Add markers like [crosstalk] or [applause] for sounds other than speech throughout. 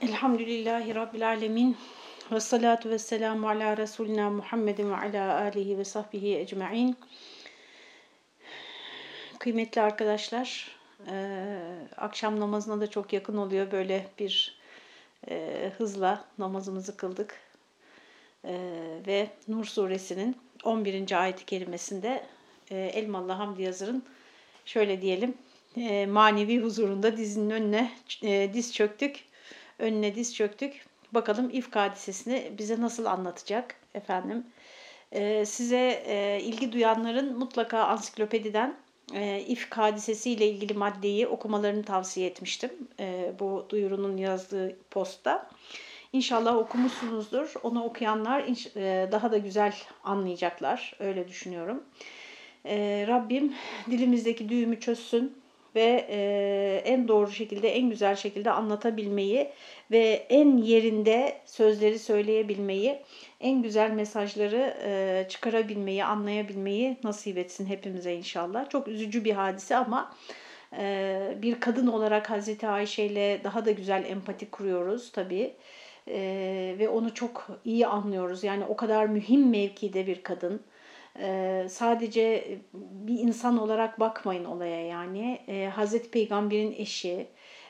Elhamdülillahi Rabbil Alemin. Ve salatu ve selamu ala Resulina Muhammedin ve ala alihi ve sahbihi ecma'in. Kıymetli arkadaşlar, e, akşam namazına da çok yakın oluyor. Böyle bir e, hızla namazımızı kıldık. E, ve Nur suresinin 11. ayet-i kerimesinde e, Elmalı Hamdi Yazır'ın şöyle diyelim, e, manevi huzurunda dizinin önüne e, diz çöktük önüne diz çöktük. Bakalım ifk hadisesini bize nasıl anlatacak efendim. Ee, size e, ilgi duyanların mutlaka ansiklopediden e, ifk hadisesiyle ilgili maddeyi okumalarını tavsiye etmiştim. E, bu duyurunun yazdığı postta. İnşallah okumuşsunuzdur. Onu okuyanlar e, daha da güzel anlayacaklar. Öyle düşünüyorum. E, Rabbim dilimizdeki düğümü çözsün ve e, en doğru şekilde, en güzel şekilde anlatabilmeyi ve en yerinde sözleri söyleyebilmeyi, en güzel mesajları e, çıkarabilmeyi, anlayabilmeyi nasip etsin hepimize inşallah. Çok üzücü bir hadise ama e, bir kadın olarak Hazreti Ayşe ile daha da güzel empati kuruyoruz tabii. Ee, ve onu çok iyi anlıyoruz. Yani o kadar mühim mevkide bir kadın. Ee, sadece bir insan olarak bakmayın olaya yani. Ee, Hazreti Peygamber'in eşi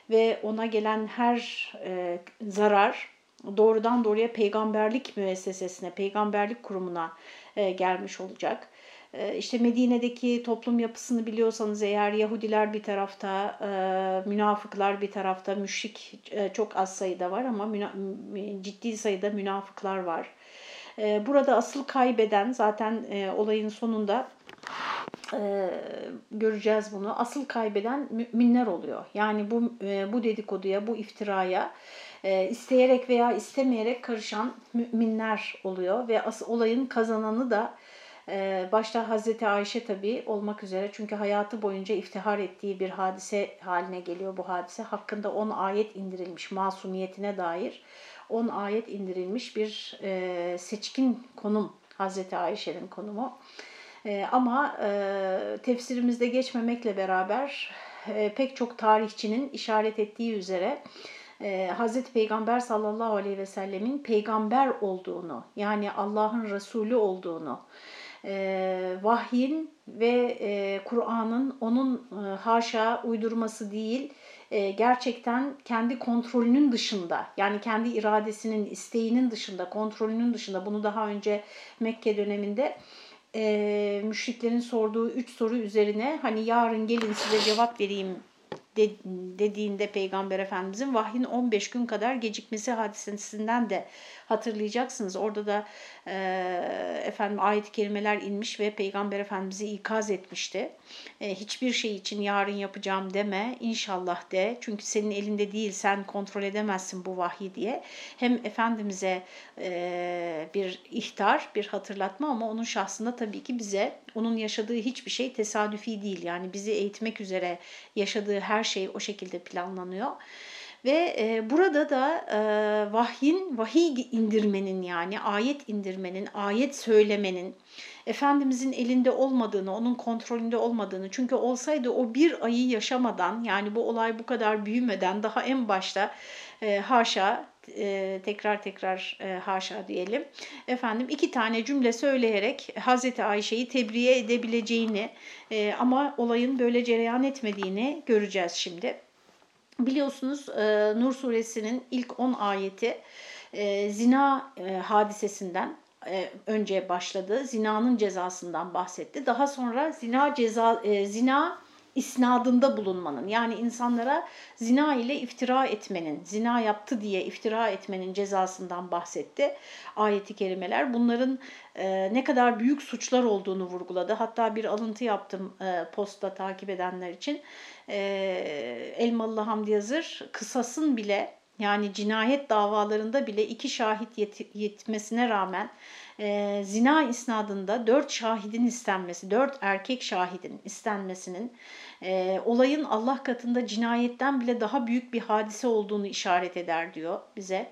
ve ona gelen her e, zarar doğrudan doğruya peygamberlik müessesesine, peygamberlik kurumuna e, gelmiş olacak. E, işte Medine'deki toplum yapısını biliyorsanız eğer Yahudiler bir tarafta, e, münafıklar bir tarafta, müşrik e, çok az sayıda var ama ciddi sayıda münafıklar var. Ee, burada asıl kaybeden zaten e, olayın sonunda e, göreceğiz bunu. Asıl kaybeden müminler oluyor. Yani bu e, bu dedikoduya, bu iftiraya isteyerek veya istemeyerek karışan müminler oluyor ve asıl olayın kazananı da başta Hazreti Ayşe tabii olmak üzere çünkü hayatı boyunca iftihar ettiği bir hadise haline geliyor bu hadise. Hakkında 10 ayet indirilmiş masumiyetine dair. 10 ayet indirilmiş bir e, seçkin konum Hazreti Ayşe'nin konumu. E, ama e, tefsirimizde geçmemekle beraber e, pek çok tarihçinin işaret ettiği üzere e, Hazreti Peygamber sallallahu aleyhi ve sellemin peygamber olduğunu yani Allah'ın Resulü olduğunu e, vahyin ve e, Kur'an'ın onun e, haşa uydurması değil e, gerçekten kendi kontrolünün dışında yani kendi iradesinin, isteğinin dışında, kontrolünün dışında bunu daha önce Mekke döneminde e, müşriklerin sorduğu üç soru üzerine hani yarın gelin size cevap vereyim dediğinde Peygamber Efendimizin vahyin 15 gün kadar gecikmesi hadisesinden de hatırlayacaksınız. Orada da e, efendim ayet kelimeler inmiş ve Peygamber Efendimiz'i ikaz etmişti. E, hiçbir şey için yarın yapacağım deme, inşallah de. Çünkü senin elinde değil, sen kontrol edemezsin bu vahyi diye. Hem Efendimiz'e e, bir ihtar, bir hatırlatma ama onun şahsında tabii ki bize onun yaşadığı hiçbir şey tesadüfi değil. Yani bizi eğitmek üzere yaşadığı her şey o şekilde planlanıyor. Ve e, burada da e, vahyin, vahiy indirmenin yani ayet indirmenin, ayet söylemenin Efendimizin elinde olmadığını, onun kontrolünde olmadığını çünkü olsaydı o bir ayı yaşamadan yani bu olay bu kadar büyümeden daha en başta e, haşa e, tekrar tekrar e, haşa diyelim. Efendim iki tane cümle söyleyerek Hazreti Ayşe'yi tebriğe edebileceğini e, ama olayın böyle cereyan etmediğini göreceğiz şimdi. Biliyorsunuz e, Nur suresinin ilk 10 ayeti e, zina e, hadisesinden önce başladı. Zinanın cezasından bahsetti. Daha sonra zina ceza zina isnadında bulunmanın yani insanlara zina ile iftira etmenin, zina yaptı diye iftira etmenin cezasından bahsetti ayeti kerimeler. Bunların e, ne kadar büyük suçlar olduğunu vurguladı. Hatta bir alıntı yaptım e, posta takip edenler için. E, Elmalı Hamdi Yazır kısasın bile yani cinayet davalarında bile iki şahit yet yetmesine rağmen e, zina isnadında dört şahidin istenmesi, dört erkek şahidin istenmesinin e, olayın Allah katında cinayetten bile daha büyük bir hadise olduğunu işaret eder diyor bize.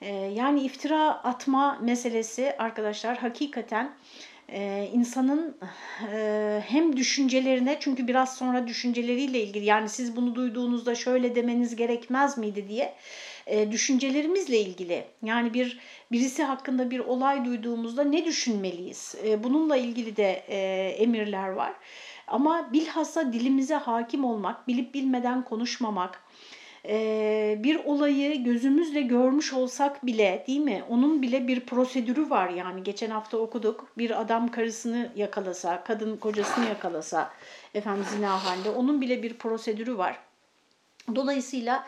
E, yani iftira atma meselesi arkadaşlar hakikaten e, insanın e, hem düşüncelerine çünkü biraz sonra düşünceleriyle ilgili yani siz bunu duyduğunuzda şöyle demeniz gerekmez miydi diye e, düşüncelerimizle ilgili. Yani bir birisi hakkında bir olay duyduğumuzda ne düşünmeliyiz? E, bununla ilgili de emirler var. Ama bilhassa dilimize hakim olmak, bilip bilmeden konuşmamak, e, bir olayı gözümüzle görmüş olsak bile değil mi? Onun bile bir prosedürü var yani. Geçen hafta okuduk. Bir adam karısını yakalasa, kadın kocasını yakalasa efendim zina halinde onun bile bir prosedürü var. Dolayısıyla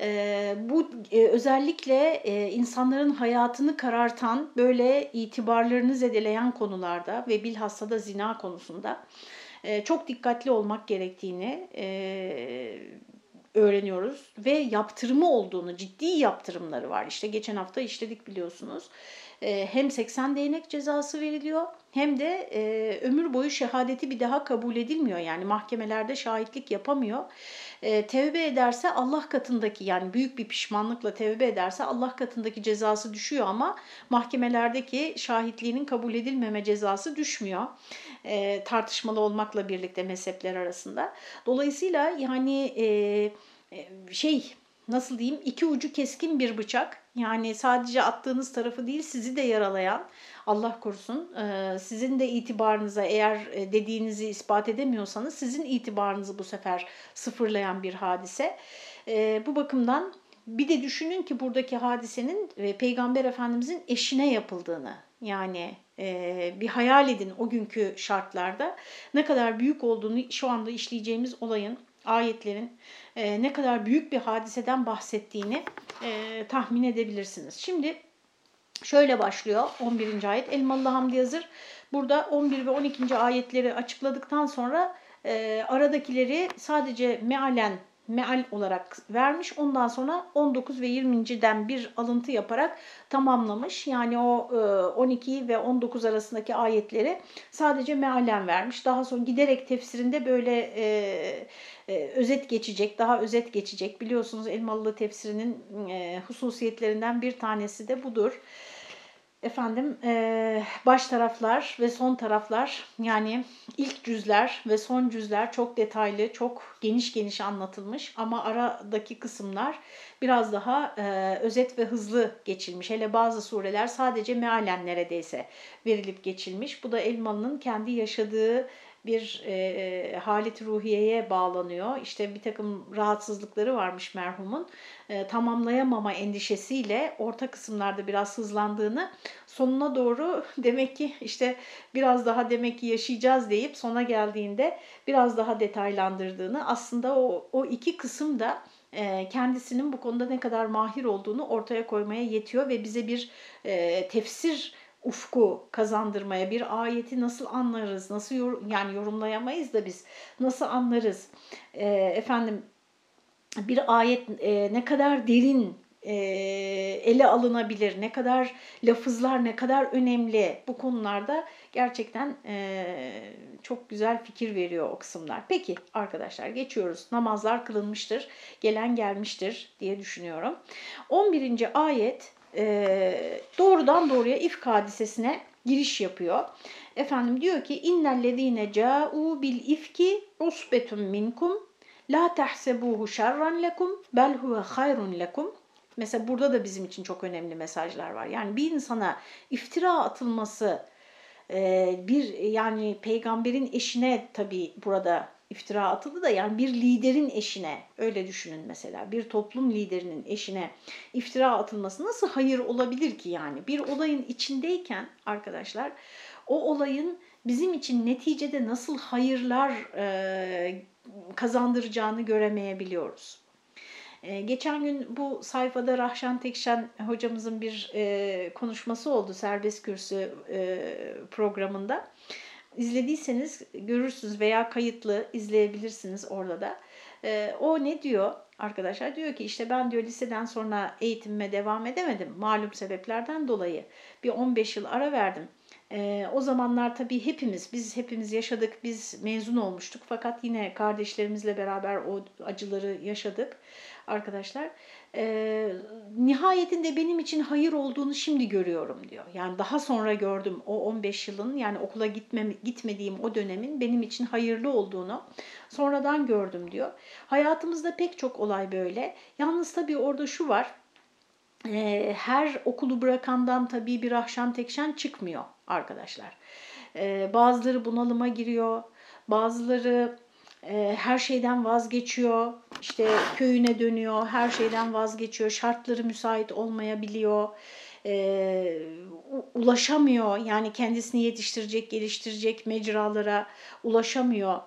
e, bu e, özellikle e, insanların hayatını karartan böyle itibarlarını zedeleyen konularda ve bilhassa da zina konusunda e, çok dikkatli olmak gerektiğini e, öğreniyoruz ve yaptırımı olduğunu, ciddi yaptırımları var. İşte geçen hafta işledik biliyorsunuz. E, hem 80 değnek cezası veriliyor hem de e, ömür boyu şehadeti bir daha kabul edilmiyor. Yani mahkemelerde şahitlik yapamıyor. E, tevbe ederse Allah katındaki yani büyük bir pişmanlıkla tevbe ederse Allah katındaki cezası düşüyor ama mahkemelerdeki şahitliğinin kabul edilmeme cezası düşmüyor. E, tartışmalı olmakla birlikte mezhepler arasında. Dolayısıyla yani e, şey nasıl diyeyim iki ucu keskin bir bıçak. Yani sadece attığınız tarafı değil sizi de yaralayan Allah korusun sizin de itibarınıza eğer dediğinizi ispat edemiyorsanız sizin itibarınızı bu sefer sıfırlayan bir hadise. Bu bakımdan bir de düşünün ki buradaki hadisenin Peygamber Efendimizin eşine yapıldığını yani bir hayal edin o günkü şartlarda ne kadar büyük olduğunu şu anda işleyeceğimiz olayın ayetlerin e, ne kadar büyük bir hadiseden bahsettiğini e, tahmin edebilirsiniz. Şimdi şöyle başlıyor 11. ayet. Elmalı Hamdi Yazır burada 11 ve 12. ayetleri açıkladıktan sonra e, aradakileri sadece mealen meal olarak vermiş. Ondan sonra 19 ve 20.den bir alıntı yaparak tamamlamış. Yani o 12 ve 19 arasındaki ayetleri sadece mealen vermiş. Daha sonra giderek tefsirinde böyle e, e, özet geçecek, daha özet geçecek. Biliyorsunuz Elmalı tefsirinin e, hususiyetlerinden bir tanesi de budur efendim e, baş taraflar ve son taraflar yani ilk cüzler ve son cüzler çok detaylı, çok geniş geniş anlatılmış ama aradaki kısımlar biraz daha e, özet ve hızlı geçilmiş. Hele bazı sureler sadece mealen neredeyse verilip geçilmiş. Bu da Elmalı'nın kendi yaşadığı bir e, halet ruhiyeye bağlanıyor. İşte bir takım rahatsızlıkları varmış merhumun. E, tamamlayamama endişesiyle orta kısımlarda biraz hızlandığını sonuna doğru [laughs] demek ki işte biraz daha demek ki yaşayacağız deyip sona geldiğinde biraz daha detaylandırdığını aslında o, o iki kısım da e, kendisinin bu konuda ne kadar mahir olduğunu ortaya koymaya yetiyor ve bize bir e, tefsir ufku kazandırmaya, bir ayeti nasıl anlarız, nasıl yor yani yorumlayamayız da biz nasıl anlarız, e, efendim bir ayet e, ne kadar derin e, ele alınabilir, ne kadar lafızlar ne kadar önemli bu konularda gerçekten e, çok güzel fikir veriyor o kısımlar. Peki arkadaşlar geçiyoruz. Namazlar kılınmıştır, gelen gelmiştir diye düşünüyorum. 11. ayet e, doğrudan doğruya ifk hadisesine giriş yapıyor. Efendim diyor ki innellezine ca'u bil ifki usbetun minkum la tahsebuhu şerran lekum bel huve hayrun lekum. Mesela burada da bizim için çok önemli mesajlar var. Yani bir insana iftira atılması bir yani peygamberin eşine tabi burada iftira atıldı da yani bir liderin eşine öyle düşünün mesela bir toplum liderinin eşine iftira atılması nasıl hayır olabilir ki yani bir olayın içindeyken arkadaşlar o olayın bizim için neticede nasıl hayırlar e, kazandıracağını göremeyebiliyoruz. E, geçen gün bu sayfada Rahşan Tekşen hocamızın bir e, konuşması oldu serbest kürsü e, programında. İzlediyseniz görürsünüz veya kayıtlı izleyebilirsiniz orada da. E, o ne diyor arkadaşlar? Diyor ki işte ben diyor liseden sonra eğitimime devam edemedim malum sebeplerden dolayı. Bir 15 yıl ara verdim. E, o zamanlar tabii hepimiz, biz hepimiz yaşadık, biz mezun olmuştuk. Fakat yine kardeşlerimizle beraber o acıları yaşadık arkadaşlar. E, nihayetinde benim için hayır olduğunu şimdi görüyorum diyor. Yani daha sonra gördüm o 15 yılın yani okula gitmem, gitmediğim o dönemin benim için hayırlı olduğunu sonradan gördüm diyor. Hayatımızda pek çok olay böyle. Yalnız tabii orada şu var. e, her okulu bırakandan tabii bir ahşam tekşen çıkmıyor arkadaşlar. E, bazıları bunalıma giriyor, bazıları e, her şeyden vazgeçiyor, işte köyüne dönüyor, her şeyden vazgeçiyor, şartları müsait olmayabiliyor, e, ulaşamıyor yani kendisini yetiştirecek, geliştirecek mecralara ulaşamıyor.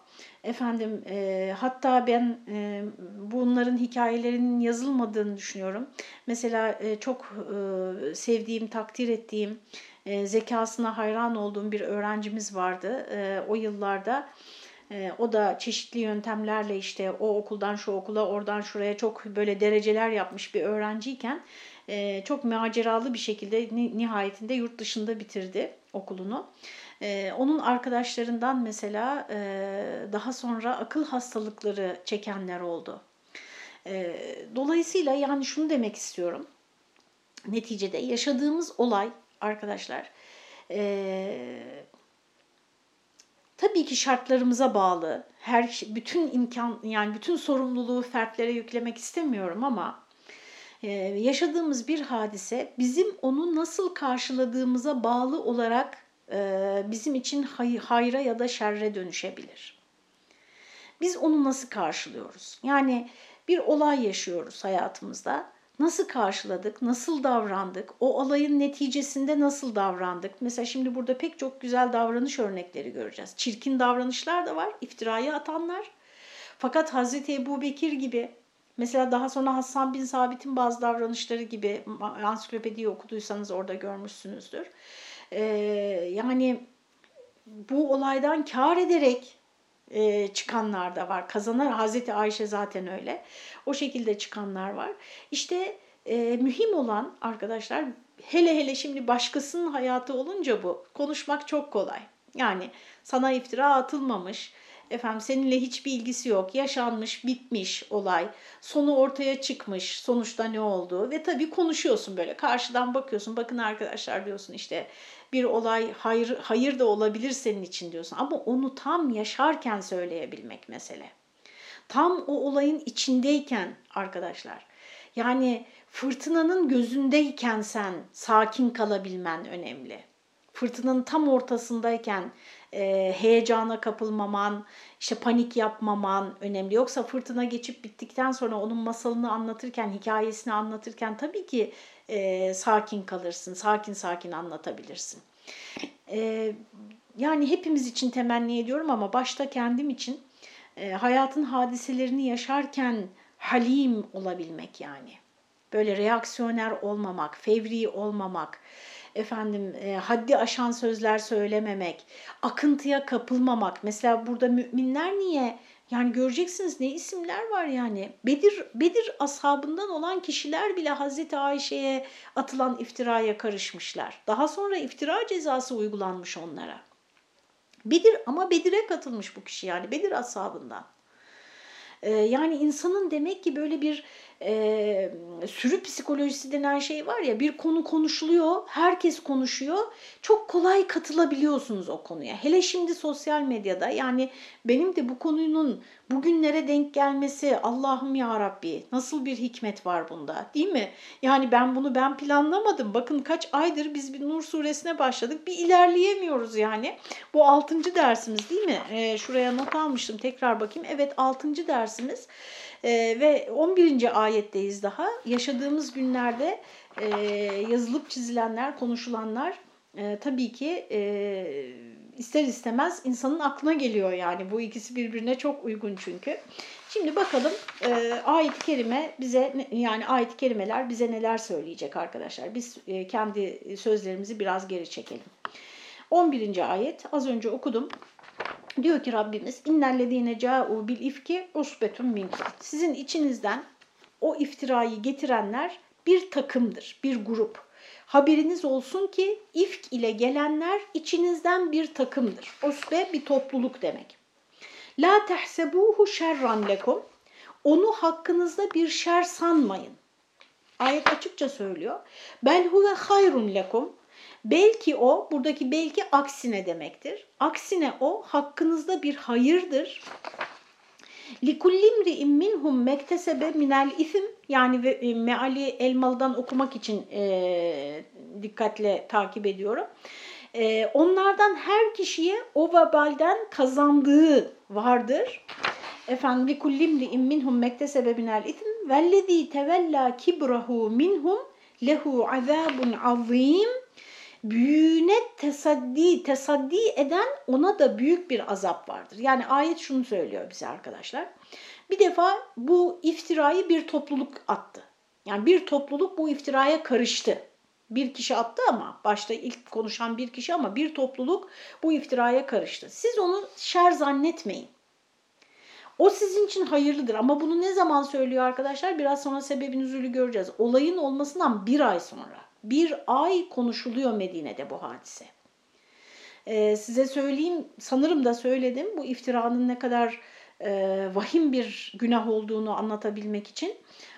Efendim e, hatta ben e, bunların hikayelerinin yazılmadığını düşünüyorum. Mesela e, çok e, sevdiğim, takdir ettiğim, e, zekasına hayran olduğum bir öğrencimiz vardı. E, o yıllarda e, o da çeşitli yöntemlerle işte o okuldan şu okula, oradan şuraya çok böyle dereceler yapmış bir öğrenciyken e, çok maceralı bir şekilde nihayetinde yurt dışında bitirdi okulunu. Ee, onun arkadaşlarından mesela e, daha sonra akıl hastalıkları çekenler oldu. E, dolayısıyla yani şunu demek istiyorum. Neticede yaşadığımız olay arkadaşlar e, tabii ki şartlarımıza bağlı. Her bütün imkan yani bütün sorumluluğu fertlere yüklemek istemiyorum ama e, yaşadığımız bir hadise bizim onu nasıl karşıladığımıza bağlı olarak e, bizim için hayra ya da şerre dönüşebilir. Biz onu nasıl karşılıyoruz? Yani bir olay yaşıyoruz hayatımızda. Nasıl karşıladık, nasıl davrandık, o olayın neticesinde nasıl davrandık? Mesela şimdi burada pek çok güzel davranış örnekleri göreceğiz. Çirkin davranışlar da var, iftirayı atanlar. Fakat Hazreti Ebu Bekir gibi, mesela daha sonra Hasan bin Sabit'in bazı davranışları gibi ansiklopediyi okuduysanız orada görmüşsünüzdür e, yani bu olaydan kar ederek e, çıkanlar da var. Kazanan Hazreti Ayşe zaten öyle. O şekilde çıkanlar var. İşte e, mühim olan arkadaşlar hele hele şimdi başkasının hayatı olunca bu konuşmak çok kolay. Yani sana iftira atılmamış, efendim seninle hiçbir ilgisi yok, yaşanmış, bitmiş olay, sonu ortaya çıkmış, sonuçta ne oldu ve tabii konuşuyorsun böyle karşıdan bakıyorsun, bakın arkadaşlar diyorsun işte bir olay hayır, hayır da olabilir senin için diyorsun ama onu tam yaşarken söyleyebilmek mesele. Tam o olayın içindeyken arkadaşlar yani fırtınanın gözündeyken sen sakin kalabilmen önemli. Fırtınanın tam ortasındayken e, heyecana kapılmaman, işte panik yapmaman önemli. Yoksa fırtına geçip bittikten sonra onun masalını anlatırken, hikayesini anlatırken tabii ki e, sakin kalırsın, sakin sakin anlatabilirsin. E, yani hepimiz için temenni ediyorum ama başta kendim için e, hayatın hadiselerini yaşarken halim olabilmek yani. Böyle reaksiyoner olmamak, fevri olmamak, efendim e, haddi aşan sözler söylememek, akıntıya kapılmamak. Mesela burada müminler niye yani göreceksiniz ne isimler var yani. Bedir Bedir ashabından olan kişiler bile Hazreti Ayşe'ye atılan iftiraya karışmışlar. Daha sonra iftira cezası uygulanmış onlara. Bedir ama Bedir'e katılmış bu kişi yani Bedir ashabından. Ee, yani insanın demek ki böyle bir e, sürü psikolojisi denen şey var ya bir konu konuşuluyor, herkes konuşuyor. Çok kolay katılabiliyorsunuz o konuya. Hele şimdi sosyal medyada yani benim de bu konunun bugünlere denk gelmesi Allah'ım ya Rabbi nasıl bir hikmet var bunda değil mi? Yani ben bunu ben planlamadım. Bakın kaç aydır biz bir Nur suresine başladık. Bir ilerleyemiyoruz yani. Bu altıncı dersimiz değil mi? Ee, şuraya not almıştım tekrar bakayım. Evet altıncı dersimiz. E, ve 11. ayetteyiz daha. Yaşadığımız günlerde e, yazılıp çizilenler, konuşulanlar e, tabii ki e, ister istemez insanın aklına geliyor yani. Bu ikisi birbirine çok uygun çünkü. Şimdi bakalım e, ayet-i kerime bize yani ayet-i kerimeler bize neler söyleyecek arkadaşlar. Biz e, kendi sözlerimizi biraz geri çekelim. 11. ayet az önce okudum. Diyor ki Rabbimiz innellezine ca'u bil ifki usbetun minkum. Sizin içinizden o iftirayı getirenler bir takımdır, bir grup. Haberiniz olsun ki ifk ile gelenler içinizden bir takımdır. Usbe bir topluluk demek. La tehsebuhu şerran lekum. Onu hakkınızda bir şer sanmayın. Ayet açıkça söylüyor. Bel huve hayrun lekum. Belki o, buradaki belki aksine demektir. Aksine o hakkınızda bir hayırdır. Likullimri minhum mektesebe minel isim yani e, meali elmalıdan okumak için e, dikkatle takip ediyorum. E, onlardan her kişiye o vebalden kazandığı vardır. Efendim likullimri minhum mektesebe minel isim vellezî tevella kibrahu minhum lehu azabun azim büyüğüne tesaddi, tesaddi eden ona da büyük bir azap vardır. Yani ayet şunu söylüyor bize arkadaşlar. Bir defa bu iftirayı bir topluluk attı. Yani bir topluluk bu iftiraya karıştı. Bir kişi attı ama başta ilk konuşan bir kişi ama bir topluluk bu iftiraya karıştı. Siz onu şer zannetmeyin. O sizin için hayırlıdır ama bunu ne zaman söylüyor arkadaşlar? Biraz sonra sebebin üzülü göreceğiz. Olayın olmasından bir ay sonra. Bir ay konuşuluyor Medine'de bu hadise. Ee, size söyleyeyim, sanırım da söyledim bu iftiranın ne kadar e, vahim bir günah olduğunu anlatabilmek için.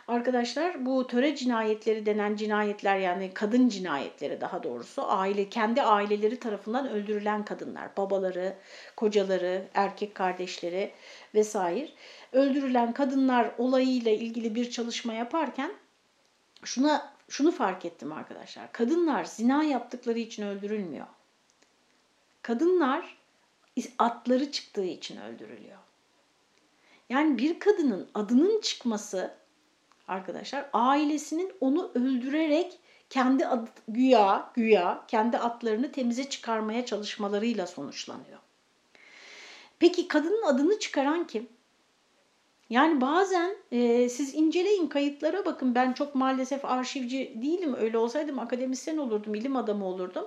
Arkadaşlar bu töre cinayetleri denen cinayetler yani kadın cinayetleri daha doğrusu aile kendi aileleri tarafından öldürülen kadınlar, babaları, kocaları, erkek kardeşleri vesaire öldürülen kadınlar olayıyla ilgili bir çalışma yaparken şuna şunu fark ettim arkadaşlar. Kadınlar zina yaptıkları için öldürülmüyor. Kadınlar atları çıktığı için öldürülüyor. Yani bir kadının adının çıkması arkadaşlar ailesinin onu öldürerek kendi ad, güya güya kendi atlarını temize çıkarmaya çalışmalarıyla sonuçlanıyor. Peki kadının adını çıkaran kim? Yani bazen e, siz inceleyin kayıtlara bakın ben çok maalesef arşivci değilim öyle olsaydım akademisyen olurdum ilim adamı olurdum.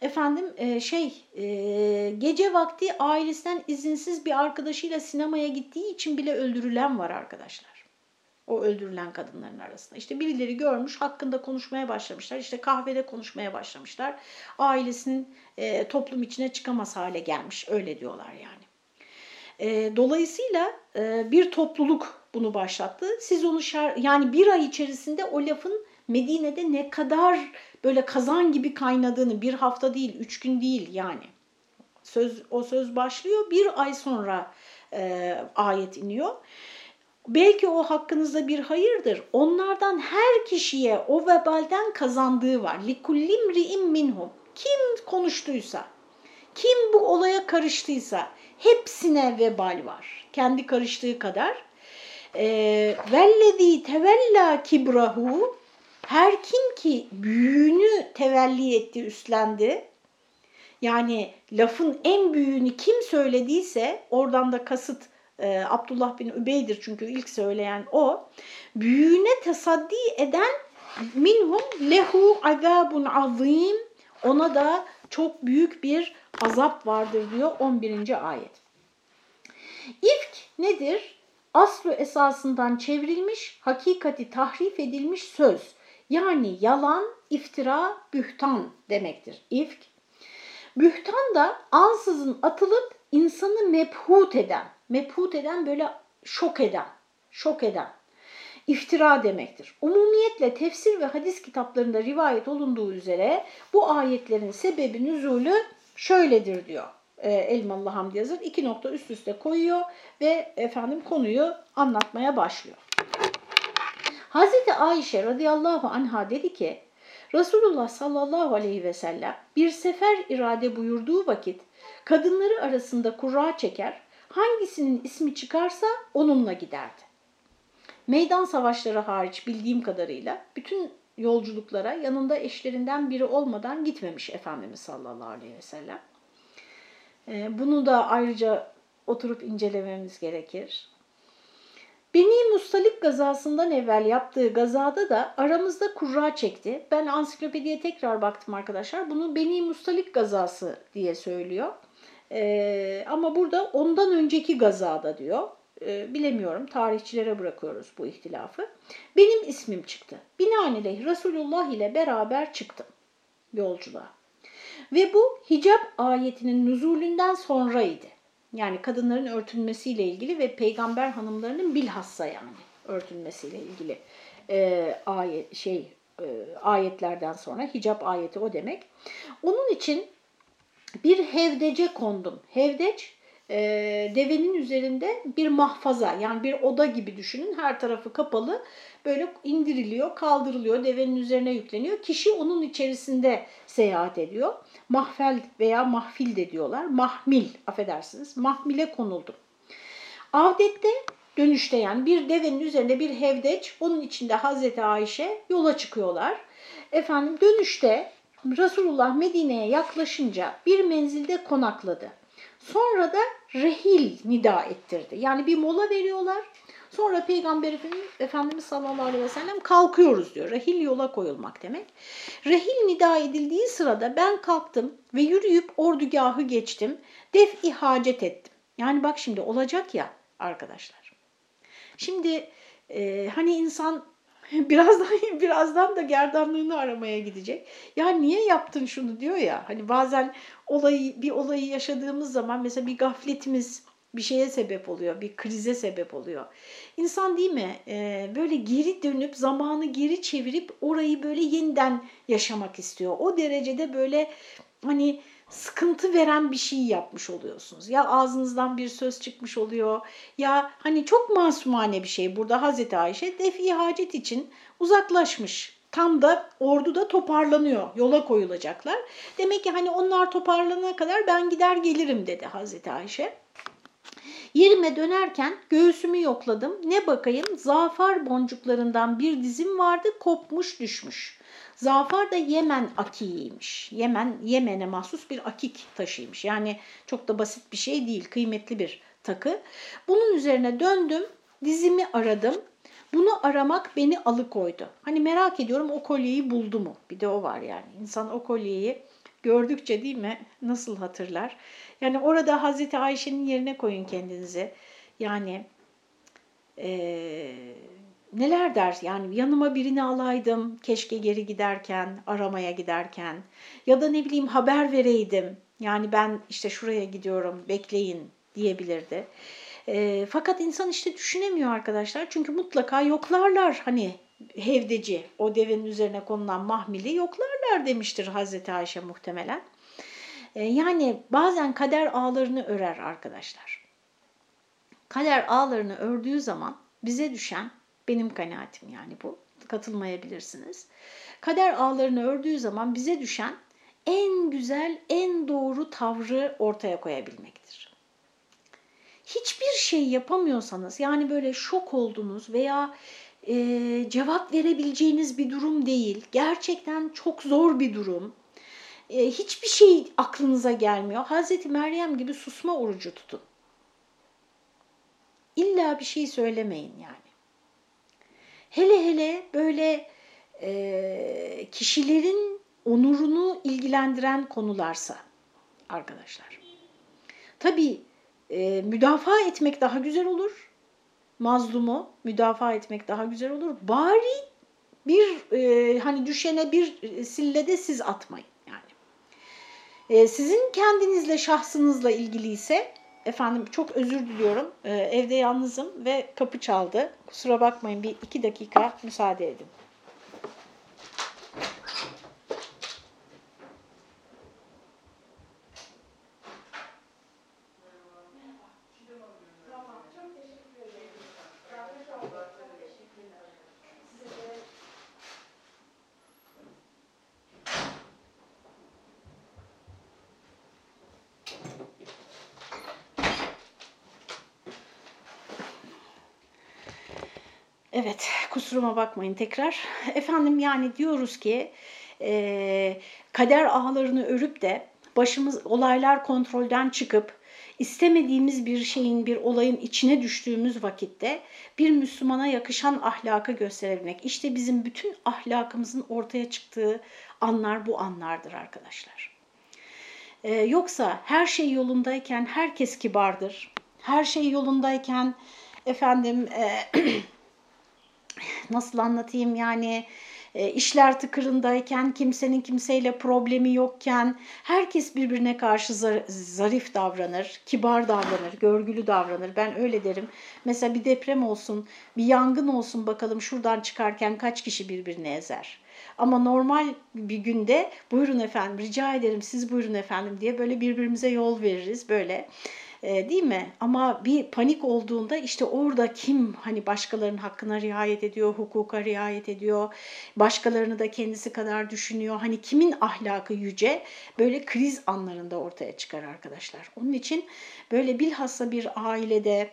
Efendim e, şey e, gece vakti ailesinden izinsiz bir arkadaşıyla sinemaya gittiği için bile öldürülen var arkadaşlar. O öldürülen kadınların arasında. İşte birileri görmüş hakkında konuşmaya başlamışlar. İşte kahvede konuşmaya başlamışlar. Ailesinin e, toplum içine çıkamaz hale gelmiş öyle diyorlar yani. E, dolayısıyla e, bir topluluk bunu başlattı. Siz onu şer, yani bir ay içerisinde o lafın Medine'de ne kadar böyle kazan gibi kaynadığını bir hafta değil, üç gün değil yani. Söz o söz başlıyor. Bir ay sonra e, ayet iniyor. Belki o hakkınızda bir hayırdır. Onlardan her kişiye o vebalden kazandığı var. Likullim ri'im minhum. Kim konuştuysa, kim bu olaya karıştıysa hepsine vebal var. Kendi karıştığı kadar. Ee, vellezî tevella kibrahu her kim ki büyüğünü tevelli etti, üstlendi. Yani lafın en büyüğünü kim söylediyse oradan da kasıt e, Abdullah bin Übey'dir çünkü ilk söyleyen o. Büyüğüne tesaddi eden minhum lehu azabun azim ona da çok büyük bir azap vardır diyor 11. ayet. İfk nedir? Aslı esasından çevrilmiş, hakikati tahrif edilmiş söz. Yani yalan, iftira, bühtan demektir. İfk. Bühtan da ansızın atılıp insanı mebhut eden, mebhut eden böyle şok eden, şok eden iftira demektir. Umumiyetle tefsir ve hadis kitaplarında rivayet olunduğu üzere bu ayetlerin sebebi nüzulü şöyledir diyor. E, Elmalı Hamdi Yazır iki nokta üst üste koyuyor ve efendim konuyu anlatmaya başlıyor. Hazreti Ayşe radıyallahu anha dedi ki Resulullah sallallahu aleyhi ve sellem bir sefer irade buyurduğu vakit kadınları arasında kura çeker, hangisinin ismi çıkarsa onunla giderdi. Meydan savaşları hariç bildiğim kadarıyla bütün yolculuklara yanında eşlerinden biri olmadan gitmemiş Efendimiz sallallahu aleyhi ve sellem. Ee, bunu da ayrıca oturup incelememiz gerekir. Beni Mustalik gazasından evvel yaptığı gazada da aramızda kurra çekti. Ben ansiklopediye tekrar baktım arkadaşlar. Bunu Beni Mustalik gazası diye söylüyor. Ee, ama burada ondan önceki gazada diyor. Ee, bilemiyorum. Tarihçilere bırakıyoruz bu ihtilafı. Benim ismim çıktı. Binaenaleyh Resulullah ile beraber çıktım yolculuğa. Ve bu hicap ayetinin nüzulünden sonraydı. Yani kadınların örtünmesiyle ilgili ve peygamber hanımlarının bilhassa yani örtünmesiyle ilgili e, ayet şey e, ayetlerden sonra hicap ayeti o demek. Onun için bir hevdece kondum. Hevdeç e, devenin üzerinde bir mahfaza yani bir oda gibi düşünün. Her tarafı kapalı böyle indiriliyor, kaldırılıyor, devenin üzerine yükleniyor. Kişi onun içerisinde seyahat ediyor. Mahfel veya mahfil de diyorlar. Mahmil affedersiniz. Mahmile konuldu. Avdette dönüşte yani bir devenin üzerinde bir hevdeç, onun içinde Hazreti Ayşe yola çıkıyorlar. Efendim dönüşte Resulullah Medine'ye yaklaşınca bir menzilde konakladı. Sonra da rehil nida ettirdi. Yani bir mola veriyorlar. Sonra Peygamber Efendimiz sallallahu aleyhi ve sellem kalkıyoruz diyor. Rehil yola koyulmak demek. Rehil nida edildiği sırada ben kalktım ve yürüyüp ordugahı geçtim. Def-i hacet ettim. Yani bak şimdi olacak ya arkadaşlar. Şimdi e, hani insan [laughs] birazdan birazdan da gerdanlığını aramaya gidecek. Ya niye yaptın şunu diyor ya. Hani bazen olayı bir olayı yaşadığımız zaman mesela bir gafletimiz bir şeye sebep oluyor, bir krize sebep oluyor. İnsan değil mi e, böyle geri dönüp zamanı geri çevirip orayı böyle yeniden yaşamak istiyor. O derecede böyle hani sıkıntı veren bir şey yapmış oluyorsunuz. Ya ağzınızdan bir söz çıkmış oluyor ya hani çok masumane bir şey. Burada Hazreti Ayşe defi hacet için uzaklaşmış. Tam da ordu da toparlanıyor. Yola koyulacaklar. Demek ki hani onlar toparlanana kadar ben gider gelirim dedi Hazreti Ayşe. Yerime dönerken göğsümü yokladım. Ne bakayım zafar boncuklarından bir dizim vardı kopmuş düşmüş. Zafar da Yemen akiyiymiş. Yemen, Yemen'e mahsus bir akik taşıymış. Yani çok da basit bir şey değil, kıymetli bir takı. Bunun üzerine döndüm, dizimi aradım. Bunu aramak beni alıkoydu. Hani merak ediyorum o kolyeyi buldu mu? Bir de o var yani. İnsan o kolyeyi gördükçe değil mi nasıl hatırlar? Yani orada Hazreti Ayşe'nin yerine koyun kendinizi. Yani e, neler der yani yanıma birini alaydım keşke geri giderken aramaya giderken ya da ne bileyim haber vereydim yani ben işte şuraya gidiyorum bekleyin diyebilirdi. E, fakat insan işte düşünemiyor arkadaşlar çünkü mutlaka yoklarlar hani hevdeci o devenin üzerine konulan mahmili yoklarlar demiştir Hazreti Ayşe muhtemelen. E, yani bazen kader ağlarını örer arkadaşlar. Kader ağlarını ördüğü zaman bize düşen benim kanaatim yani bu. Katılmayabilirsiniz. Kader ağlarını ördüğü zaman bize düşen en güzel, en doğru tavrı ortaya koyabilmektir. Hiçbir şey yapamıyorsanız yani böyle şok oldunuz veya e, cevap verebileceğiniz bir durum değil. Gerçekten çok zor bir durum. E, hiçbir şey aklınıza gelmiyor. Hazreti Meryem gibi susma orucu tutun. İlla bir şey söylemeyin yani. Hele hele böyle e, kişilerin onurunu ilgilendiren konularsa arkadaşlar. Tabii e, müdafaa etmek daha güzel olur. Mazlumu müdafaa etmek daha güzel olur. Bari bir e, hani düşene bir sille de siz atmayın yani. E, sizin kendinizle şahsınızla ilgili ise Efendim çok özür diliyorum. Ee, evde yalnızım ve kapı çaldı. Kusura bakmayın bir iki dakika müsaade edin. Evet, kusuruma bakmayın tekrar. Efendim yani diyoruz ki e, kader ağlarını örüp de başımız olaylar kontrolden çıkıp istemediğimiz bir şeyin, bir olayın içine düştüğümüz vakitte bir Müslümana yakışan ahlakı gösterebilmek. İşte bizim bütün ahlakımızın ortaya çıktığı anlar bu anlardır arkadaşlar. Ee, yoksa her şey yolundayken herkes kibardır. Her şey yolundayken efendim e, [clears throat] nasıl anlatayım yani e, işler tıkırındayken, kimsenin kimseyle problemi yokken herkes birbirine karşı zarif davranır, kibar davranır, görgülü davranır. Ben öyle derim. Mesela bir deprem olsun, bir yangın olsun bakalım şuradan çıkarken kaç kişi birbirini ezer. Ama normal bir günde buyurun efendim rica ederim siz buyurun efendim diye böyle birbirimize yol veririz böyle. E, değil mi? Ama bir panik olduğunda işte orada kim hani başkalarının hakkına riayet ediyor, hukuka riayet ediyor, başkalarını da kendisi kadar düşünüyor. Hani kimin ahlakı yüce böyle kriz anlarında ortaya çıkar arkadaşlar. Onun için böyle bilhassa bir ailede,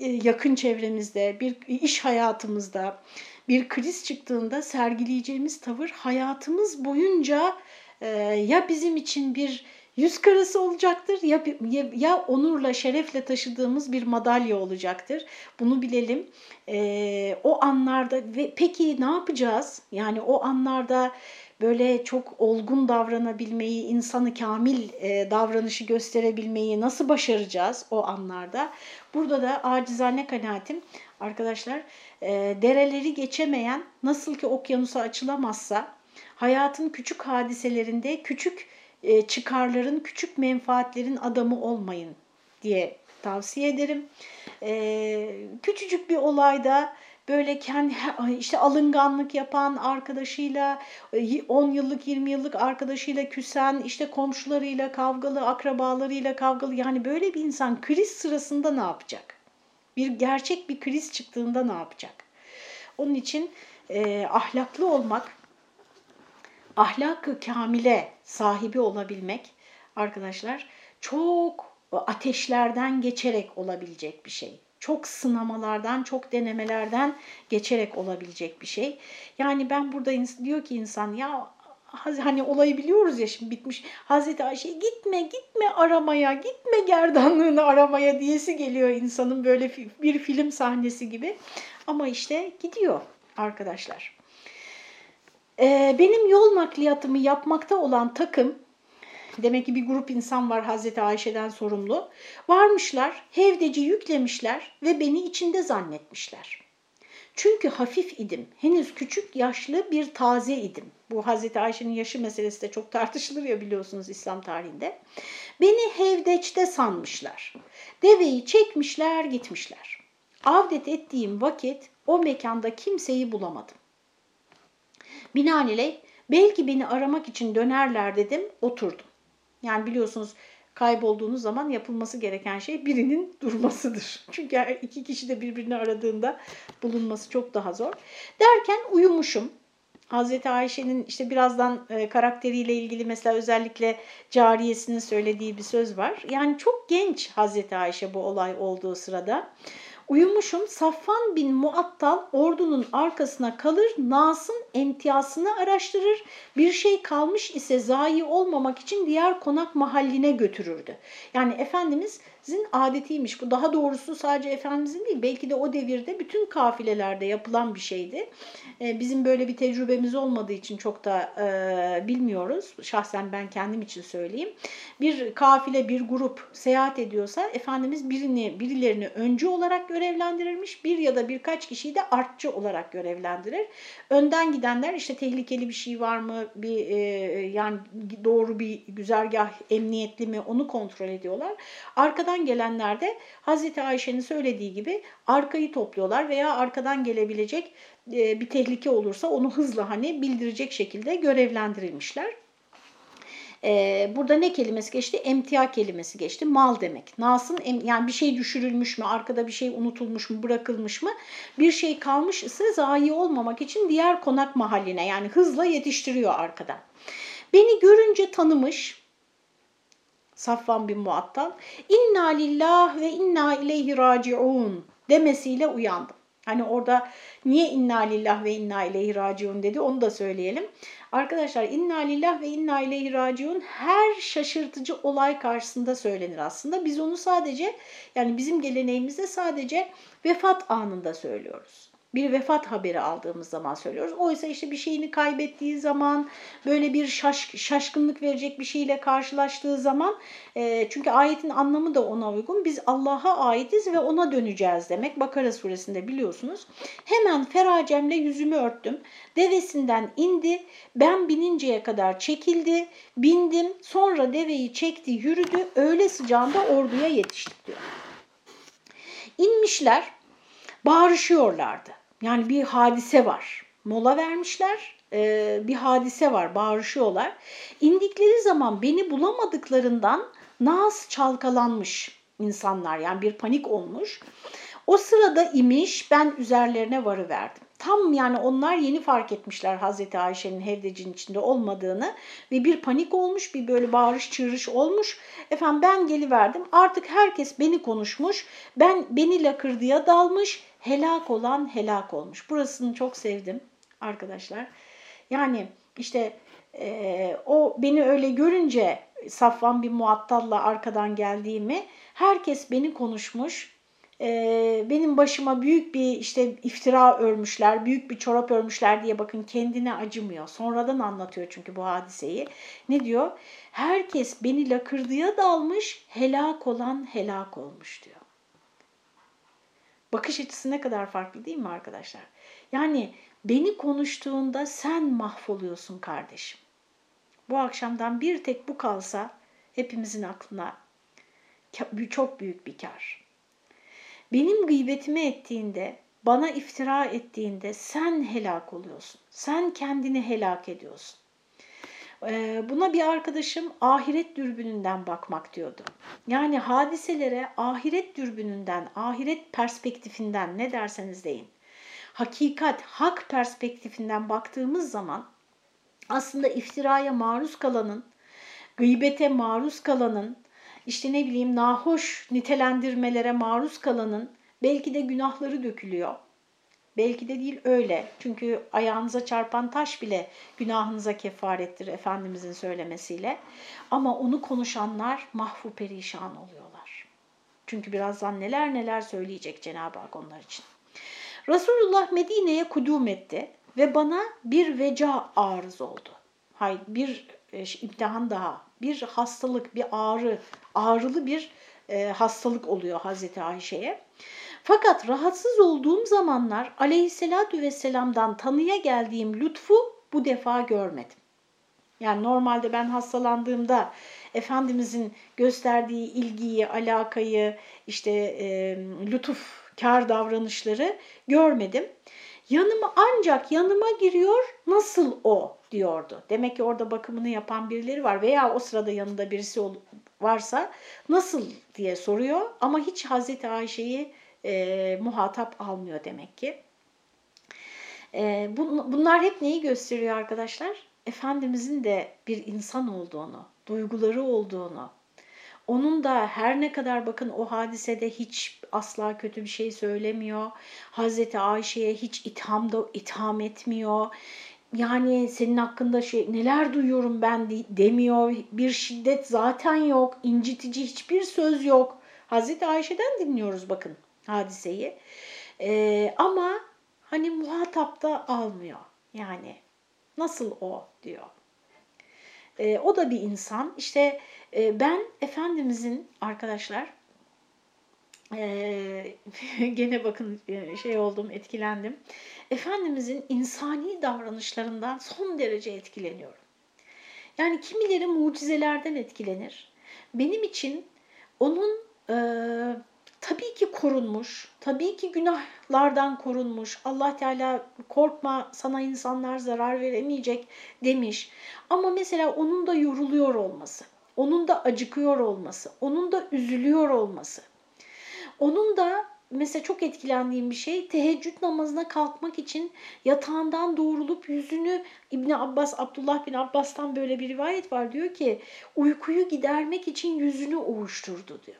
e, yakın çevremizde, bir iş hayatımızda bir kriz çıktığında sergileyeceğimiz tavır hayatımız boyunca e, ya bizim için bir yüz karası olacaktır ya, ya, ya onurla, şerefle taşıdığımız bir madalya olacaktır. Bunu bilelim. E, o anlarda ve peki ne yapacağız? Yani o anlarda böyle çok olgun davranabilmeyi, insanı kamil e, davranışı gösterebilmeyi nasıl başaracağız o anlarda? Burada da acizane kanaatim arkadaşlar e, dereleri geçemeyen nasıl ki okyanusa açılamazsa hayatın küçük hadiselerinde küçük e, çıkarların, küçük menfaatlerin adamı olmayın diye tavsiye ederim. E, küçücük bir olayda böyle kendi işte alınganlık yapan arkadaşıyla 10 yıllık 20 yıllık arkadaşıyla küsen işte komşularıyla kavgalı akrabalarıyla kavgalı yani böyle bir insan kriz sırasında ne yapacak? Bir gerçek bir kriz çıktığında ne yapacak? Onun için e, ahlaklı olmak, ahlak-ı kamile sahibi olabilmek arkadaşlar çok ateşlerden geçerek olabilecek bir şey. Çok sınamalardan, çok denemelerden geçerek olabilecek bir şey. Yani ben burada diyor ki insan ya hani olayı biliyoruz ya şimdi bitmiş. Hazreti Ayşe gitme gitme aramaya gitme gerdanlığını aramaya diyesi geliyor insanın böyle bir film sahnesi gibi. Ama işte gidiyor arkadaşlar. Ee, benim yol nakliyatımı yapmakta olan takım Demek ki bir grup insan var Hazreti Ayşe'den sorumlu. Varmışlar, hevdeci yüklemişler ve beni içinde zannetmişler. Çünkü hafif idim. Henüz küçük yaşlı bir taze idim. Bu Hazreti Ayşe'nin yaşı meselesi de çok tartışılır ya biliyorsunuz İslam tarihinde. Beni hevdeçte sanmışlar. Deveyi çekmişler gitmişler. Avdet ettiğim vakit o mekanda kimseyi bulamadım. Binaenaleyh belki beni aramak için dönerler dedim oturdum. Yani biliyorsunuz kaybolduğunuz zaman yapılması gereken şey birinin durmasıdır. [laughs] Çünkü iki kişi de birbirini aradığında bulunması çok daha zor. Derken uyumuşum. Hazreti Ayşe'nin işte birazdan e, karakteriyle ilgili mesela özellikle cariyesinin söylediği bir söz var. Yani çok genç Hazreti Ayşe bu olay olduğu sırada. Uyumuşum Safvan bin Muattal ordunun arkasına kalır, Nas'ın emtiyasını araştırır, bir şey kalmış ise zayi olmamak için diğer konak mahalline götürürdü. Yani Efendimizin adetiymiş bu. Daha doğrusu sadece Efendimizin değil belki de o devirde bütün kafilelerde yapılan bir şeydi. Ee, bizim böyle bir tecrübemiz olmadığı için çok da e, bilmiyoruz. Şahsen ben kendim için söyleyeyim. Bir kafile, bir grup seyahat ediyorsa Efendimiz birini, birilerini öncü olarak görevlendirirmiş. Bir ya da birkaç kişiyi de artçı olarak görevlendirir. Önden gidenler işte tehlikeli bir şey var mı, bir e, yani doğru bir güzergah emniyetli mi onu kontrol ediyorlar. Arkadan gelenler de Hazreti Ayşe'nin söylediği gibi arkayı topluyorlar veya arkadan gelebilecek e, bir tehlike olursa onu hızla hani bildirecek şekilde görevlendirilmişler. Ee, burada ne kelimesi geçti? Emtia kelimesi geçti. Mal demek. Nas'ın yani bir şey düşürülmüş mü, arkada bir şey unutulmuş mu, bırakılmış mı? Bir şey kalmış ise zayi olmamak için diğer konak mahalline yani hızla yetiştiriyor arkadan. Beni görünce tanımış, Safvan bin Muattal, inna lillah ve inna ileyhi raciun demesiyle uyandım. Hani orada niye inna lillah ve inna ileyhi raciun dedi onu da söyleyelim. Arkadaşlar inna lillah ve inna ileyhi raciun her şaşırtıcı olay karşısında söylenir aslında. Biz onu sadece yani bizim geleneğimizde sadece vefat anında söylüyoruz bir vefat haberi aldığımız zaman söylüyoruz. Oysa işte bir şeyini kaybettiği zaman, böyle bir şaş, şaşkınlık verecek bir şeyle karşılaştığı zaman, e, çünkü ayetin anlamı da ona uygun. Biz Allah'a aitiz ve ona döneceğiz demek. Bakara suresinde biliyorsunuz. Hemen feracemle yüzümü örttüm. Devesinden indi, ben bininceye kadar çekildi, bindim, sonra deveyi çekti, yürüdü, öğle sıcağında orduya yetiştik diyor. İnmişler, bağırışıyorlardı. Yani bir hadise var. Mola vermişler, e, bir hadise var, bağırışıyorlar. İndikleri zaman beni bulamadıklarından Naz çalkalanmış. insanlar yani bir panik olmuş. O sırada imiş ben üzerlerine varıverdim. Tam yani onlar yeni fark etmişler Hazreti Ayşe'nin hevdecin içinde olmadığını ve bir panik olmuş, bir böyle bağırış çığırış olmuş. Efendim ben geliverdim. Artık herkes beni konuşmuş. Ben beni lakırdıya dalmış. Helak olan helak olmuş. Burasını çok sevdim arkadaşlar. Yani işte e, o beni öyle görünce Safvan bir muattalla arkadan geldiğimi herkes beni konuşmuş e, benim başıma büyük bir işte iftira örmüşler, büyük bir çorap örmüşler diye bakın kendine acımıyor. Sonradan anlatıyor çünkü bu hadiseyi. Ne diyor? Herkes beni lakırdıya dalmış, helak olan helak olmuş diyor. Bakış açısı ne kadar farklı değil mi arkadaşlar? Yani beni konuştuğunda sen mahvoluyorsun kardeşim. Bu akşamdan bir tek bu kalsa hepimizin aklına çok büyük bir kar. Benim gıybetimi ettiğinde, bana iftira ettiğinde sen helak oluyorsun. Sen kendini helak ediyorsun. Ee, buna bir arkadaşım ahiret dürbününden bakmak diyordu. Yani hadiselere ahiret dürbününden, ahiret perspektifinden ne derseniz deyin. Hakikat, hak perspektifinden baktığımız zaman aslında iftiraya maruz kalanın, gıybete maruz kalanın, işte ne bileyim nahoş nitelendirmelere maruz kalanın belki de günahları dökülüyor. Belki de değil öyle. Çünkü ayağınıza çarpan taş bile günahınıza kefarettir Efendimizin söylemesiyle. Ama onu konuşanlar mahvu perişan oluyorlar. Çünkü birazdan neler neler söyleyecek Cenab-ı Hak onlar için. Resulullah Medine'ye kudum etti ve bana bir veca arız oldu. Hayır bir e, imtihan daha, bir hastalık, bir ağrı, ağrılı bir e, hastalık oluyor Hazreti Ayşe'ye. Fakat rahatsız olduğum zamanlar aleyhissalatü vesselam'dan tanıya geldiğim lütfu bu defa görmedim. Yani normalde ben hastalandığımda Efendimizin gösterdiği ilgiyi, alakayı, işte e, lütuf, kar davranışları görmedim. Yanıma ancak yanıma giriyor nasıl o diyordu. Demek ki orada bakımını yapan birileri var veya o sırada yanında birisi varsa nasıl diye soruyor ama hiç Hazreti Ayşe'yi e, muhatap almıyor demek ki. E, bun, bunlar hep neyi gösteriyor arkadaşlar? Efendimizin de bir insan olduğunu, duyguları olduğunu, onun da her ne kadar bakın o hadisede hiç asla kötü bir şey söylemiyor. Hazreti Ayşe'ye hiç itham da itham etmiyor. Yani senin hakkında şey neler duyuyorum ben demiyor. Bir şiddet zaten yok. incitici hiçbir söz yok. Hazreti Ayşe'den dinliyoruz bakın hadiseyi. Ee, ama hani muhatap da almıyor. Yani nasıl o diyor. Ee, o da bir insan. İşte e, ben Efendimizin arkadaşlar [laughs] gene bakın e, şey oldum etkilendim. Efendimizin insani davranışlarından son derece etkileniyorum. Yani kimileri mucizelerden etkilenir. Benim için onun e, tabii ki korunmuş, tabii ki günahlardan korunmuş. Allah Teala korkma sana insanlar zarar veremeyecek demiş. Ama mesela onun da yoruluyor olması, onun da acıkıyor olması, onun da üzülüyor olması. Onun da mesela çok etkilendiğim bir şey teheccüd namazına kalkmak için yatağından doğrulup yüzünü İbni Abbas, Abdullah bin Abbas'tan böyle bir rivayet var. Diyor ki uykuyu gidermek için yüzünü ovuşturdu diyor.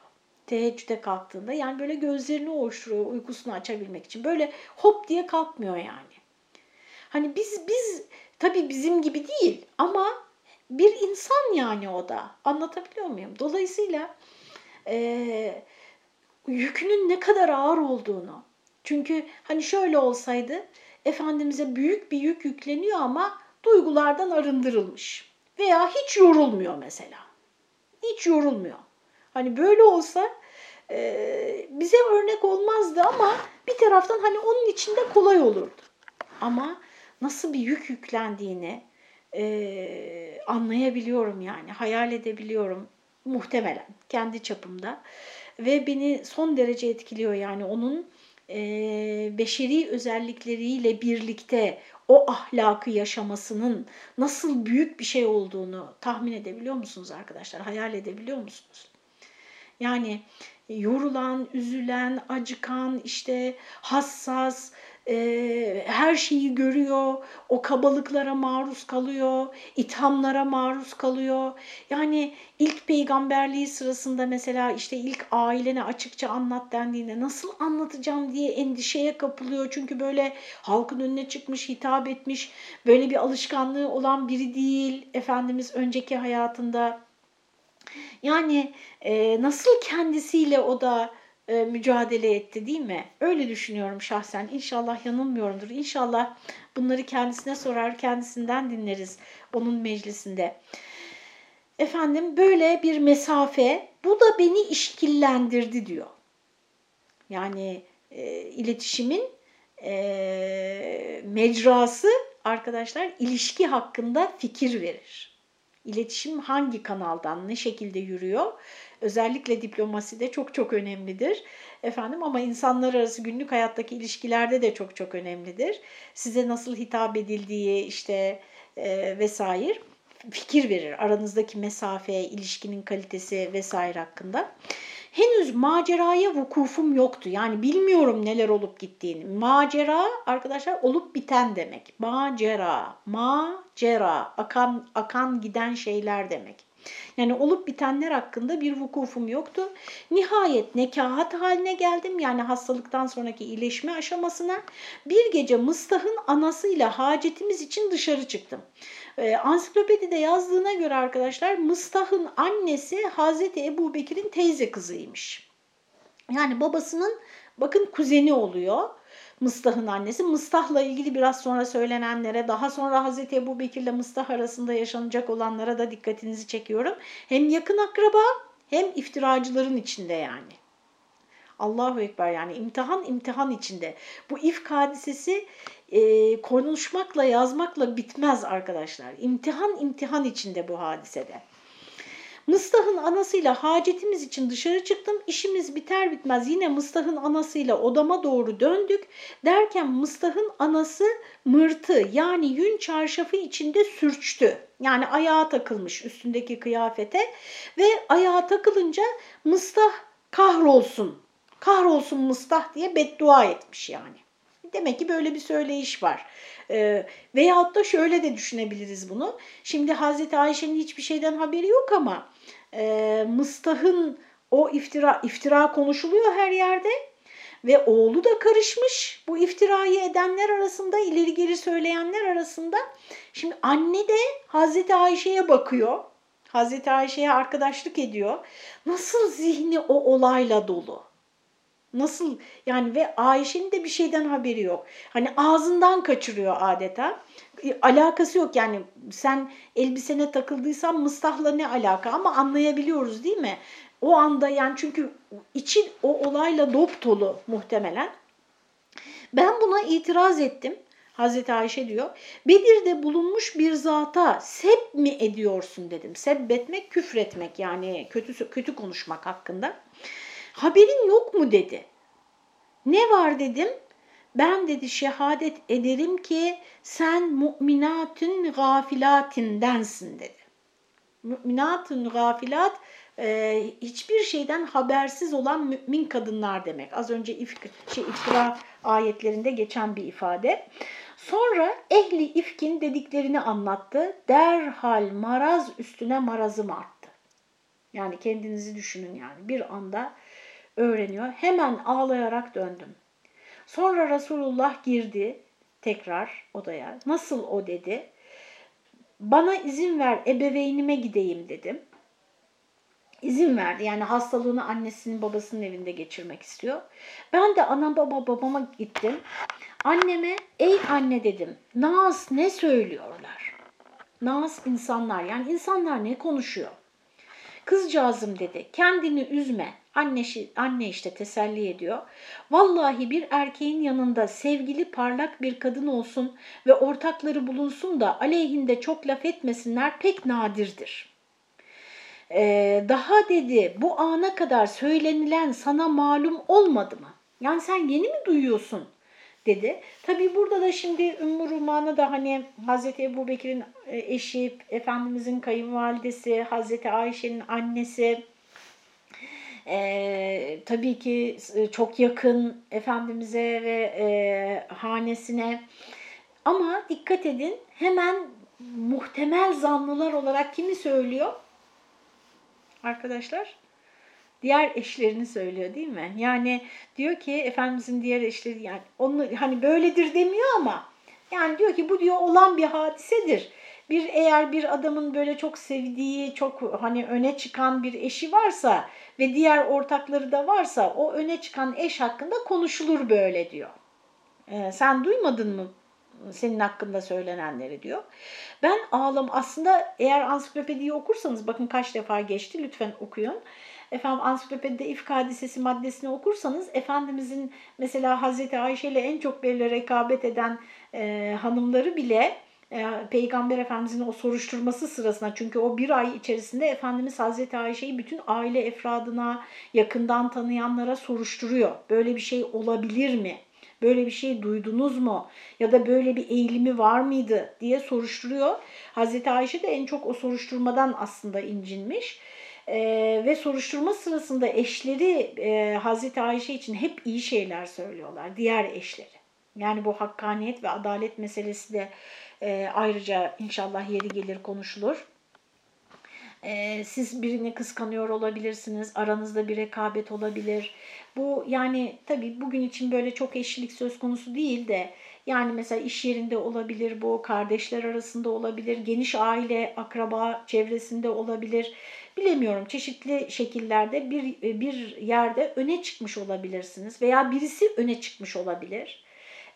Teheccüde kalktığında yani böyle gözlerini ovuşturuyor uykusunu açabilmek için. Böyle hop diye kalkmıyor yani. Hani biz biz tabii bizim gibi değil ama bir insan yani o da. Anlatabiliyor muyum? Dolayısıyla eee yükünün ne kadar ağır olduğunu. Çünkü hani şöyle olsaydı Efendimiz'e büyük bir yük yükleniyor ama duygulardan arındırılmış. Veya hiç yorulmuyor mesela. Hiç yorulmuyor. Hani böyle olsa e, bize örnek olmazdı ama bir taraftan hani onun içinde kolay olurdu. Ama nasıl bir yük yüklendiğini e, anlayabiliyorum yani. Hayal edebiliyorum muhtemelen kendi çapımda ve beni son derece etkiliyor yani onun e, beşeri özellikleriyle birlikte o ahlakı yaşamasının nasıl büyük bir şey olduğunu tahmin edebiliyor musunuz arkadaşlar? Hayal edebiliyor musunuz? Yani yorulan, üzülen, acıkan, işte hassas, e, her şeyi görüyor, o kabalıklara maruz kalıyor, ithamlara maruz kalıyor. Yani ilk peygamberliği sırasında mesela işte ilk ailene açıkça anlat dendiğinde nasıl anlatacağım diye endişeye kapılıyor. Çünkü böyle halkın önüne çıkmış, hitap etmiş, böyle bir alışkanlığı olan biri değil Efendimiz önceki hayatında. Yani e, nasıl kendisiyle o da e, mücadele etti değil mi? Öyle düşünüyorum şahsen. İnşallah yanılmıyorumdur. İnşallah bunları kendisine sorar, kendisinden dinleriz onun meclisinde. Efendim böyle bir mesafe, bu da beni işkillendirdi diyor. Yani e, iletişimin e, mecrası arkadaşlar ilişki hakkında fikir verir. İletişim hangi kanaldan, ne şekilde yürüyor? Özellikle diplomaside çok çok önemlidir. Efendim ama insanlar arası günlük hayattaki ilişkilerde de çok çok önemlidir. Size nasıl hitap edildiği işte e, vesaire fikir verir. Aranızdaki mesafe, ilişkinin kalitesi vesaire hakkında. Henüz maceraya vukufum yoktu. Yani bilmiyorum neler olup gittiğini. Macera arkadaşlar olup biten demek. Macera, macera, akan, akan giden şeyler demek. Yani olup bitenler hakkında bir vukufum yoktu. Nihayet nekahat haline geldim. Yani hastalıktan sonraki iyileşme aşamasına. Bir gece Mıstah'ın anasıyla hacetimiz için dışarı çıktım. Ee, ansiklopedide yazdığına göre arkadaşlar Mıstah'ın annesi Hazreti Ebu Bekir'in teyze kızıymış. Yani babasının bakın kuzeni oluyor. Mıstah'ın annesi. Mıstah'la ilgili biraz sonra söylenenlere, daha sonra Hazreti Ebu Bekir ile Mıstah arasında yaşanacak olanlara da dikkatinizi çekiyorum. Hem yakın akraba hem iftiracıların içinde yani. Allahu Ekber yani imtihan imtihan içinde. Bu ifk hadisesi e, konuşmakla yazmakla bitmez arkadaşlar. İmtihan imtihan içinde bu hadisede. Mıstah'ın anasıyla hacetimiz için dışarı çıktım. İşimiz biter bitmez yine Mıstah'ın anasıyla odama doğru döndük. Derken Mıstah'ın anası mırtı yani yün çarşafı içinde sürçtü. Yani ayağa takılmış üstündeki kıyafete ve ayağa takılınca Mıstah kahrolsun, kahrolsun Mıstah diye beddua etmiş yani. Demek ki böyle bir söyleyiş var. E, veyahut da şöyle de düşünebiliriz bunu. Şimdi Hazreti Ayşe'nin hiçbir şeyden haberi yok ama e, Mıstah'ın o iftira, iftira konuşuluyor her yerde ve oğlu da karışmış bu iftirayı edenler arasında, ileri geri söyleyenler arasında. Şimdi anne de Hazreti Ayşe'ye bakıyor. Hazreti Ayşe'ye arkadaşlık ediyor. Nasıl zihni o olayla dolu? Nasıl yani ve Ayşe'nin de bir şeyden haberi yok. Hani ağzından kaçırıyor adeta. E, alakası yok yani sen elbisene takıldıysan mıstahla ne alaka ama anlayabiliyoruz değil mi? O anda yani çünkü için o olayla dop dolu muhtemelen. Ben buna itiraz ettim. Hazreti Ayşe diyor. Bedir'de bulunmuş bir zata seb mi ediyorsun dedim. Sebbetmek, küfretmek yani kötü kötü konuşmak hakkında. Haberin yok mu dedi. Ne var dedim. Ben dedi şehadet ederim ki sen müminatün gafilatindensin dedi. Müminatün gafilat e, hiçbir şeyden habersiz olan mümin kadınlar demek. Az önce ifk, şey, iftira ayetlerinde geçen bir ifade. Sonra ehli ifkin dediklerini anlattı. Derhal maraz üstüne marazım arttı. Yani kendinizi düşünün yani bir anda öğreniyor. Hemen ağlayarak döndüm. Sonra Resulullah girdi tekrar odaya. Nasıl o dedi. Bana izin ver ebeveynime gideyim dedim. İzin verdi. Yani hastalığını annesinin babasının evinde geçirmek istiyor. Ben de ana baba babama gittim. Anneme ey anne dedim. Naz ne söylüyorlar? Naz insanlar yani insanlar ne konuşuyor? Kızcağızım dedi kendini üzme. Anne, anne işte teselli ediyor. Vallahi bir erkeğin yanında sevgili parlak bir kadın olsun ve ortakları bulunsun da aleyhinde çok laf etmesinler pek nadirdir. Ee, daha dedi bu ana kadar söylenilen sana malum olmadı mı? Yani sen yeni mi duyuyorsun? Dedi. Tabi burada da şimdi Ümmü Ruman'ı da hani Hazreti Ebu Bekir'in e, eşi, Efendimizin kayınvalidesi, Hazreti Ayşe'nin annesi, E, tabii ki çok yakın Efendimiz'e ve e, hanesine. Ama dikkat edin hemen muhtemel zanlılar olarak kimi söylüyor? Arkadaşlar diğer eşlerini söylüyor değil mi? Yani diyor ki Efendimizin diğer eşleri yani onu hani böyledir demiyor ama yani diyor ki bu diyor olan bir hadisedir. Bir eğer bir adamın böyle çok sevdiği, çok hani öne çıkan bir eşi varsa ve diğer ortakları da varsa o öne çıkan eş hakkında konuşulur böyle diyor. Ee, sen duymadın mı senin hakkında söylenenleri diyor. Ben ağlam aslında eğer ansiklopediyi okursanız bakın kaç defa geçti lütfen okuyun. Efendim ansiklopedide ifk hadisesi maddesini okursanız Efendimizin mesela Hazreti Ayşe ile en çok böyle rekabet eden e, hanımları bile e, Peygamber Efendimizin o soruşturması sırasında çünkü o bir ay içerisinde Efendimiz Hazreti Ayşe'yi bütün aile efradına yakından tanıyanlara soruşturuyor. Böyle bir şey olabilir mi? Böyle bir şey duydunuz mu? Ya da böyle bir eğilimi var mıydı diye soruşturuyor. Hazreti Ayşe de en çok o soruşturmadan aslında incinmiş. Ee, ve soruşturma sırasında eşleri e, Hazreti Ayşe için hep iyi şeyler söylüyorlar. Diğer eşleri. Yani bu hakkaniyet ve adalet meselesi de e, ayrıca inşallah yeri gelir konuşulur. E, siz birini kıskanıyor olabilirsiniz. Aranızda bir rekabet olabilir. Bu yani tabii bugün için böyle çok eşlilik söz konusu değil de yani mesela iş yerinde olabilir bu, kardeşler arasında olabilir, geniş aile, akraba çevresinde olabilir. Bilemiyorum çeşitli şekillerde bir, bir yerde öne çıkmış olabilirsiniz veya birisi öne çıkmış olabilir.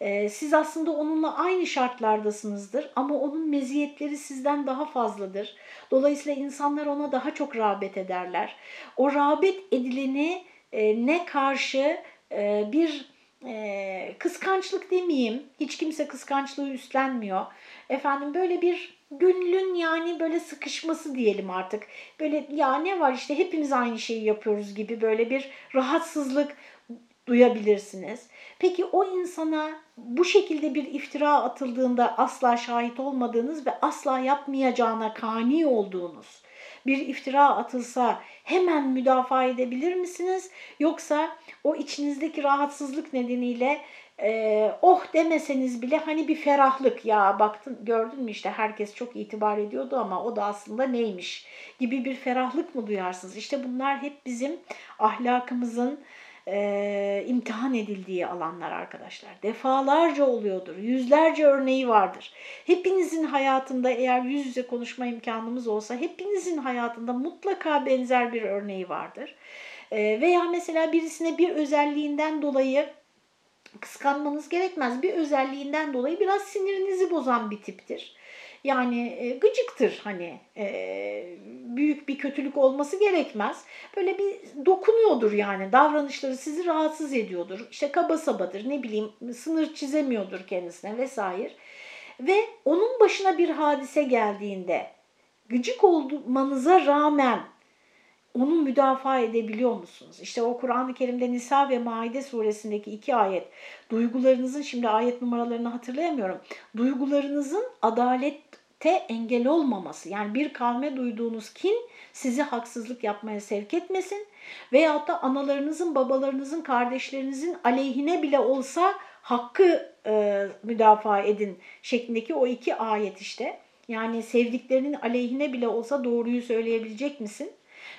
Ee, siz aslında onunla aynı şartlardasınızdır ama onun meziyetleri sizden daha fazladır. Dolayısıyla insanlar ona daha çok rağbet ederler. O rağbet edileni e, ne karşı e, bir e, kıskançlık demeyeyim, hiç kimse kıskançlığı üstlenmiyor. Efendim böyle bir gönlün yani böyle sıkışması diyelim artık. Böyle ya ne var işte hepimiz aynı şeyi yapıyoruz gibi böyle bir rahatsızlık duyabilirsiniz. Peki o insana bu şekilde bir iftira atıldığında asla şahit olmadığınız ve asla yapmayacağına kani olduğunuz bir iftira atılsa hemen müdafaa edebilir misiniz? Yoksa o içinizdeki rahatsızlık nedeniyle e, oh demeseniz bile hani bir ferahlık ya baktın gördün mü işte herkes çok itibar ediyordu ama o da aslında neymiş gibi bir ferahlık mı duyarsınız? İşte bunlar hep bizim ahlakımızın e, imtihan edildiği alanlar arkadaşlar. Defalarca oluyordur. Yüzlerce örneği vardır. Hepinizin hayatında eğer yüz yüze konuşma imkanımız olsa hepinizin hayatında mutlaka benzer bir örneği vardır. E, veya mesela birisine bir özelliğinden dolayı kıskanmanız gerekmez. Bir özelliğinden dolayı biraz sinirinizi bozan bir tiptir. Yani e, gıcıktır hani e, büyük bir kötülük olması gerekmez. Böyle bir dokunuyordur yani davranışları sizi rahatsız ediyordur. İşte kaba sabadır ne bileyim sınır çizemiyordur kendisine vesaire. Ve onun başına bir hadise geldiğinde gıcık olmanıza rağmen onu müdafaa edebiliyor musunuz? İşte o Kur'an-ı Kerim'de Nisa ve Maide suresindeki iki ayet. Duygularınızın, şimdi ayet numaralarını hatırlayamıyorum. Duygularınızın adalette engel olmaması. Yani bir kavme duyduğunuz kin sizi haksızlık yapmaya sevk etmesin. Veyahut da analarınızın, babalarınızın, kardeşlerinizin aleyhine bile olsa hakkı e, müdafaa edin şeklindeki o iki ayet işte. Yani sevdiklerinin aleyhine bile olsa doğruyu söyleyebilecek misin?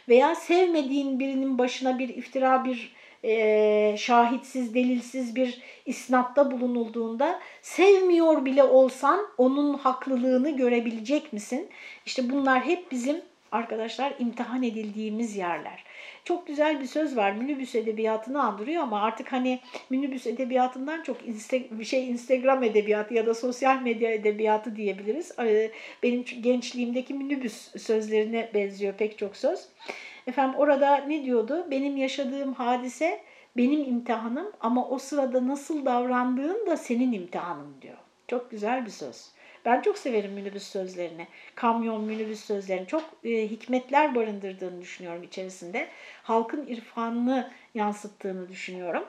Veya sevmediğin birinin başına bir iftira, bir e, şahitsiz, delilsiz bir isnatta bulunulduğunda sevmiyor bile olsan onun haklılığını görebilecek misin? İşte bunlar hep bizim arkadaşlar imtihan edildiğimiz yerler. Çok güzel bir söz var. Minibüs edebiyatını andırıyor ama artık hani minibüs edebiyatından çok insta, şey Instagram edebiyatı ya da sosyal medya edebiyatı diyebiliriz. Ee, benim gençliğimdeki minibüs sözlerine benziyor pek çok söz. Efendim orada ne diyordu? Benim yaşadığım hadise benim imtihanım ama o sırada nasıl davrandığın da senin imtihanın diyor. Çok güzel bir söz. Ben çok severim minibüs sözlerini. Kamyon minibüs sözlerini. Çok e, hikmetler barındırdığını düşünüyorum içerisinde. Halkın irfanını yansıttığını düşünüyorum.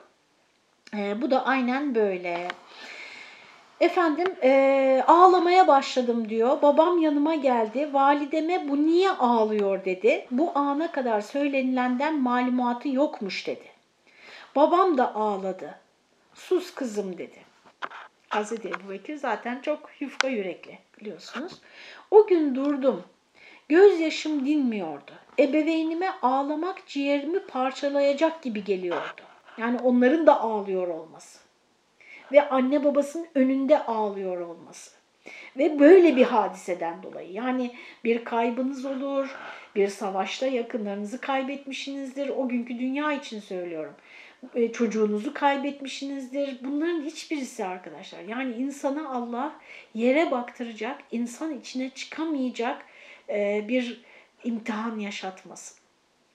E, bu da aynen böyle. Efendim e, ağlamaya başladım diyor. Babam yanıma geldi. Valideme bu niye ağlıyor dedi. Bu ana kadar söylenilenden malumatı yokmuş dedi. Babam da ağladı. Sus kızım dedi. Hazreti Ebu Bekir zaten çok yufka yürekli biliyorsunuz. O gün durdum. Gözyaşım dinmiyordu. Ebeveynime ağlamak ciğerimi parçalayacak gibi geliyordu. Yani onların da ağlıyor olması. Ve anne babasının önünde ağlıyor olması. Ve böyle bir hadiseden dolayı yani bir kaybınız olur, bir savaşta yakınlarınızı kaybetmişsinizdir. O günkü dünya için söylüyorum. E, çocuğunuzu kaybetmişsinizdir. Bunların hiçbirisi arkadaşlar. Yani insana Allah yere baktıracak, insan içine çıkamayacak e, bir imtihan yaşatmasın.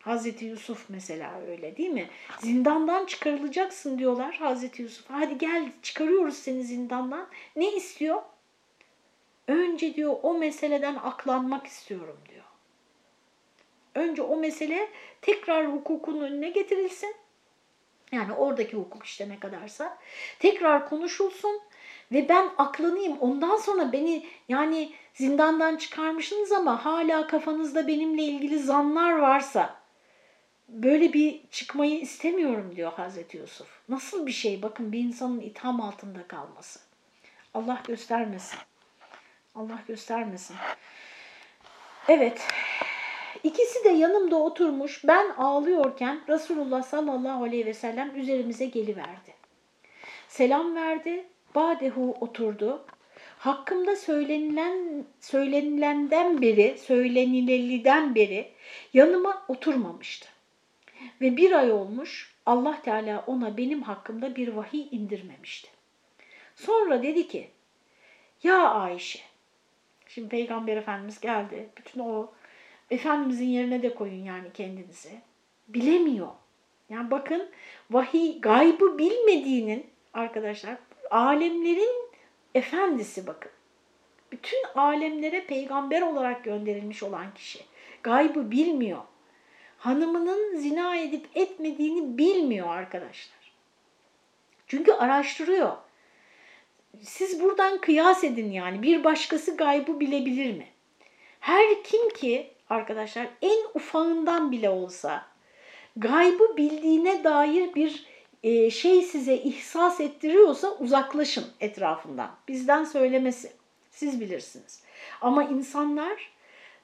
Hazreti Yusuf mesela öyle değil mi? Zindandan çıkarılacaksın diyorlar Hazreti Yusuf. Hadi gel çıkarıyoruz seni zindandan. Ne istiyor? Önce diyor o meseleden aklanmak istiyorum diyor. Önce o mesele tekrar hukukun önüne getirilsin. Yani oradaki hukuk işte ne kadarsa. Tekrar konuşulsun ve ben aklanayım. Ondan sonra beni yani zindandan çıkarmışsınız ama hala kafanızda benimle ilgili zanlar varsa böyle bir çıkmayı istemiyorum diyor Hazreti Yusuf. Nasıl bir şey bakın bir insanın itham altında kalması. Allah göstermesin. Allah göstermesin. Evet. İkisi de yanımda oturmuş. Ben ağlıyorken Resulullah sallallahu aleyhi ve sellem üzerimize geliverdi. Selam verdi. Badehu oturdu. Hakkımda söylenilen söylenilenden beri, söylenileliden beri yanıma oturmamıştı. Ve bir ay olmuş Allah Teala ona benim hakkımda bir vahiy indirmemişti. Sonra dedi ki, ya Ayşe, şimdi Peygamber Efendimiz geldi, bütün o Efendimizin yerine de koyun yani kendinizi. Bilemiyor. Yani bakın vahiy gaybı bilmediğinin arkadaşlar alemlerin efendisi bakın. Bütün alemlere peygamber olarak gönderilmiş olan kişi. Gaybı bilmiyor. Hanımının zina edip etmediğini bilmiyor arkadaşlar. Çünkü araştırıyor. Siz buradan kıyas edin yani bir başkası gaybı bilebilir mi? Her kim ki arkadaşlar en ufağından bile olsa gaybı bildiğine dair bir e, şey size ihsas ettiriyorsa uzaklaşın etrafından. Bizden söylemesi. Siz bilirsiniz. Ama insanlar,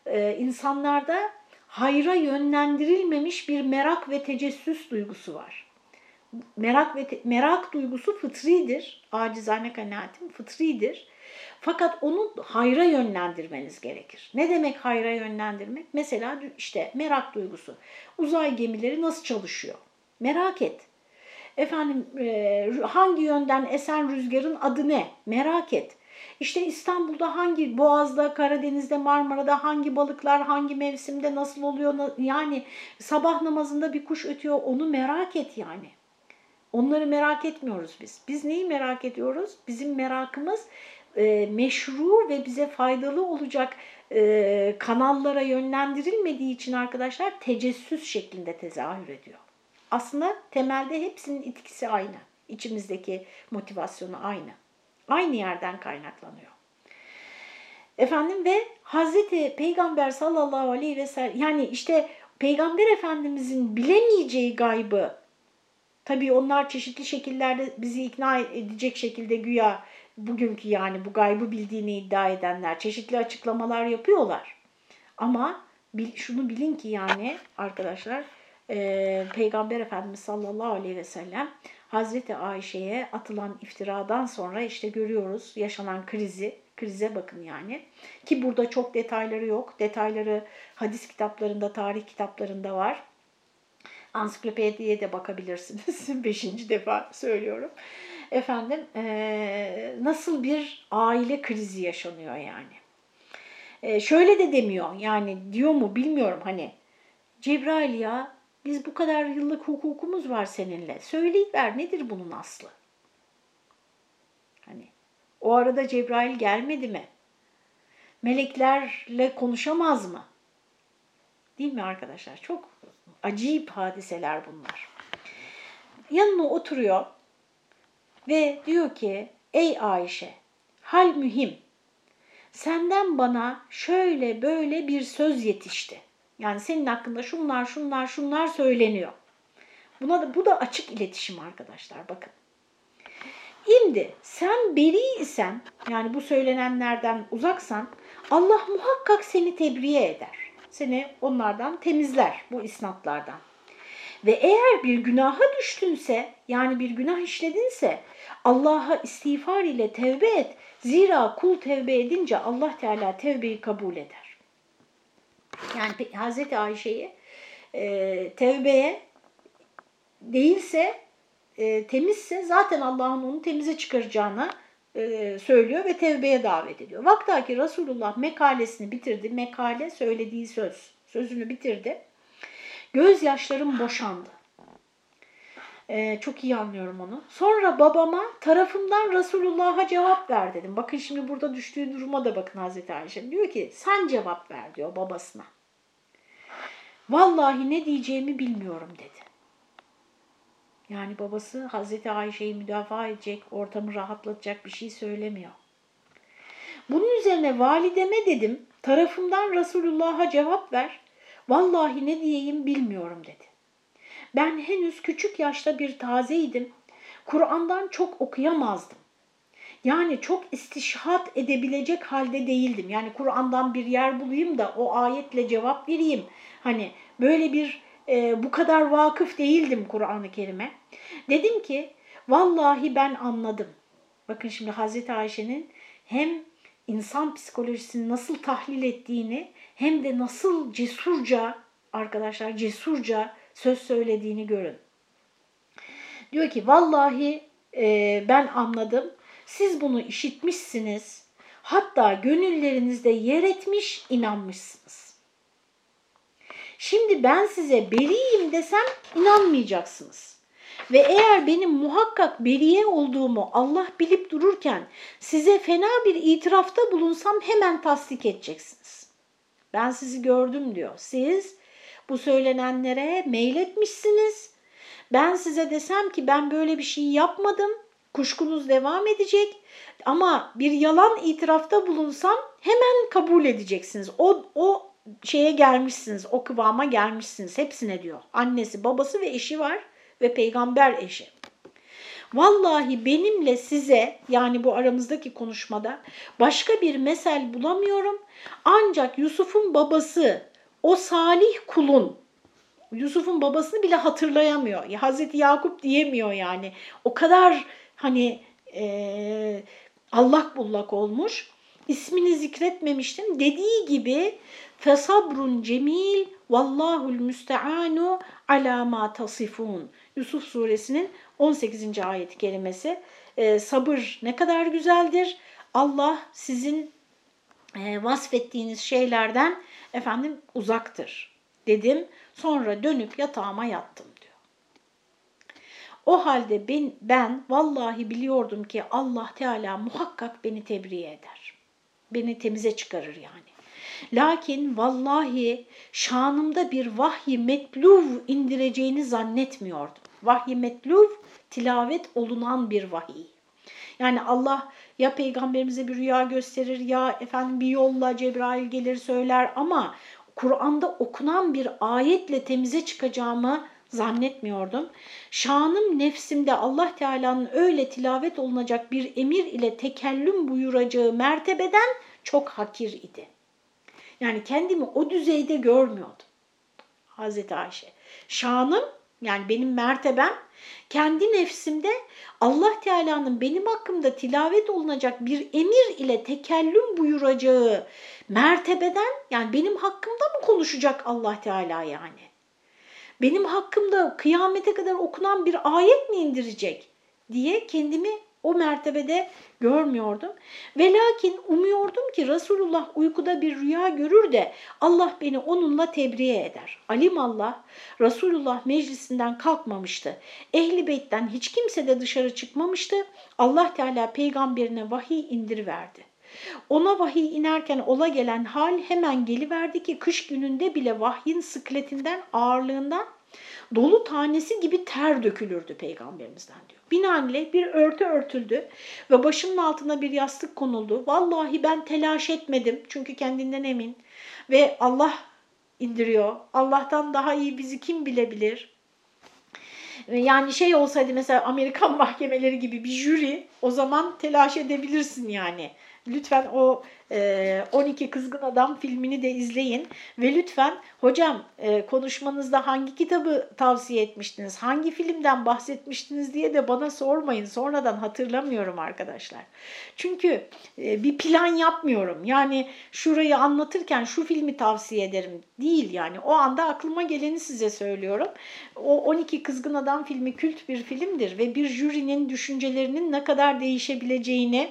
e, insanlarda hayra yönlendirilmemiş bir merak ve tecessüs duygusu var. Merak ve merak duygusu fıtridir. Acizane kanaatim fıtridir. Fakat onu hayra yönlendirmeniz gerekir. Ne demek hayra yönlendirmek? Mesela işte merak duygusu. Uzay gemileri nasıl çalışıyor? Merak et. Efendim e, hangi yönden esen rüzgarın adı ne? Merak et. İşte İstanbul'da hangi Boğaz'da, Karadeniz'de, Marmara'da hangi balıklar hangi mevsimde nasıl oluyor? Yani sabah namazında bir kuş ötüyor onu merak et yani. Onları merak etmiyoruz biz. Biz neyi merak ediyoruz? Bizim merakımız e, meşru ve bize faydalı olacak e, kanallara yönlendirilmediği için arkadaşlar tecessüs şeklinde tezahür ediyor. Aslında temelde hepsinin etkisi aynı. İçimizdeki motivasyonu aynı. Aynı yerden kaynaklanıyor. Efendim ve Hazreti Peygamber sallallahu aleyhi ve sellem yani işte Peygamber Efendimizin bilemeyeceği gaybı tabii onlar çeşitli şekillerde bizi ikna edecek şekilde güya bugünkü yani bu gaybı bildiğini iddia edenler çeşitli açıklamalar yapıyorlar. Ama şunu bilin ki yani arkadaşlar e, Peygamber Efendimiz sallallahu aleyhi ve sellem Hazreti Ayşe'ye atılan iftiradan sonra işte görüyoruz yaşanan krizi, krize bakın yani. Ki burada çok detayları yok. Detayları hadis kitaplarında, tarih kitaplarında var. Ansiklopediye de bakabilirsiniz. [laughs] Beşinci defa söylüyorum. Efendim e, nasıl bir aile krizi yaşanıyor yani. E, şöyle de demiyor yani diyor mu bilmiyorum hani Cebrail ya biz bu kadar yıllık hukukumuz var seninle. Söyleyiver nedir bunun aslı? Hani o arada Cebrail gelmedi mi? Meleklerle konuşamaz mı? Değil mi arkadaşlar? Çok acayip hadiseler bunlar. Yanına oturuyor ve diyor ki ey Ayşe hal mühim. Senden bana şöyle böyle bir söz yetişti. Yani senin hakkında şunlar şunlar şunlar söyleniyor. Buna da, bu da açık iletişim arkadaşlar bakın. Şimdi sen beri isen yani bu söylenenlerden uzaksan Allah muhakkak seni tebriye eder. Seni onlardan temizler bu isnatlardan. Ve eğer bir günaha düştünse yani bir günah işledinse Allah'a istiğfar ile tevbe et. Zira kul tevbe edince Allah Teala tevbeyi kabul eder. Yani Hazreti Ayşe'yi e, tevbeye değilse e, temizse zaten Allah'ın onu temize çıkaracağını e, söylüyor ve tevbeye davet ediyor. Vaktaki Resulullah mekalesini bitirdi. Mekale söylediği söz. Sözünü bitirdi. Gözyaşlarım boşandı. Ee, çok iyi anlıyorum onu. Sonra babama tarafımdan Resulullah'a cevap ver dedim. Bakın şimdi burada düştüğü duruma da bakın Hazreti Ayşe. Diyor ki sen cevap ver diyor babasına. Vallahi ne diyeceğimi bilmiyorum dedi. Yani babası Hazreti Ayşe'yi müdafaa edecek, ortamı rahatlatacak bir şey söylemiyor. Bunun üzerine valideme dedim, tarafımdan Resulullah'a cevap ver. Vallahi ne diyeyim bilmiyorum dedi. Ben henüz küçük yaşta bir tazeydim. Kur'an'dan çok okuyamazdım. Yani çok istişhat edebilecek halde değildim. Yani Kur'an'dan bir yer bulayım da o ayetle cevap vereyim. Hani böyle bir e, bu kadar vakıf değildim Kur'an-ı Kerim'e. Dedim ki vallahi ben anladım. Bakın şimdi Hazreti Ayşe'nin hem insan psikolojisini nasıl tahlil ettiğini hem de nasıl cesurca arkadaşlar cesurca söz söylediğini görün. Diyor ki vallahi e, ben anladım. Siz bunu işitmişsiniz. Hatta gönüllerinizde yer etmiş, inanmışsınız. Şimdi ben size beriyim desem inanmayacaksınız. Ve eğer benim muhakkak beriye olduğumu Allah bilip dururken size fena bir itirafta bulunsam hemen tasdik edeceksiniz. Ben sizi gördüm diyor. Siz bu söylenenlere meyletmişsiniz. Ben size desem ki ben böyle bir şey yapmadım. Kuşkunuz devam edecek. Ama bir yalan itirafta bulunsam hemen kabul edeceksiniz. O, o şeye gelmişsiniz, o kıvama gelmişsiniz. Hepsine diyor. Annesi, babası ve eşi var ve peygamber eşi. Vallahi benimle size yani bu aramızdaki konuşmada başka bir mesel bulamıyorum. Ancak Yusuf'un babası o salih kulun Yusuf'un babasını bile hatırlayamıyor. Hazreti Yakup diyemiyor yani. O kadar hani e, allak bullak olmuş. İsmini zikretmemiştim. Dediği gibi fesabrun cemil vallahul müsteanu ala ma tasifun. Yusuf suresinin 18. ayet kelimesi. E, sabır ne kadar güzeldir. Allah sizin e, vasfettiğiniz şeylerden efendim uzaktır dedim. Sonra dönüp yatağıma yattım diyor. O halde ben, ben vallahi biliyordum ki Allah Teala muhakkak beni tebriğe eder. Beni temize çıkarır yani. Lakin vallahi şanımda bir vahyi metluv indireceğini zannetmiyordum. Vahyi metluv tilavet olunan bir vahiy. Yani Allah ya peygamberimize bir rüya gösterir ya efendim bir yolla Cebrail gelir söyler ama Kur'an'da okunan bir ayetle temize çıkacağımı zannetmiyordum. Şanım nefsimde Allah Teala'nın öyle tilavet olunacak bir emir ile tekellüm buyuracağı mertebeden çok hakir idi. Yani kendimi o düzeyde görmüyordum. Hazreti Ayşe. Şanım yani benim mertebem kendi nefsimde Allah Teala'nın benim hakkımda tilavet olunacak bir emir ile tekellüm buyuracağı mertebeden yani benim hakkımda mı konuşacak Allah Teala yani? Benim hakkımda kıyamete kadar okunan bir ayet mi indirecek diye kendimi o mertebede görmüyordum. Ve lakin umuyordum ki Resulullah uykuda bir rüya görür de Allah beni onunla tebriğe eder. Alim Allah Resulullah meclisinden kalkmamıştı. Ehli beytten hiç kimse de dışarı çıkmamıştı. Allah Teala peygamberine vahiy indiriverdi. Ona vahiy inerken ola gelen hal hemen geliverdi ki kış gününde bile vahyin sıkletinden, ağırlığından Dolu tanesi gibi ter dökülürdü peygamberimizden diyor. Binaenaleyh bir örtü örtüldü ve başının altına bir yastık konuldu. Vallahi ben telaş etmedim çünkü kendinden emin. Ve Allah indiriyor. Allah'tan daha iyi bizi kim bilebilir? Yani şey olsaydı mesela Amerikan [laughs] mahkemeleri gibi bir jüri o zaman telaş edebilirsin yani. Lütfen o e, 12 Kızgın Adam filmini de izleyin ve lütfen hocam e, konuşmanızda hangi kitabı tavsiye etmiştiniz, hangi filmden bahsetmiştiniz diye de bana sormayın. Sonradan hatırlamıyorum arkadaşlar. Çünkü e, bir plan yapmıyorum. Yani şurayı anlatırken şu filmi tavsiye ederim değil yani. O anda aklıma geleni size söylüyorum. O 12 Kızgın Adam filmi kült bir filmdir ve bir jürinin düşüncelerinin ne kadar değişebileceğini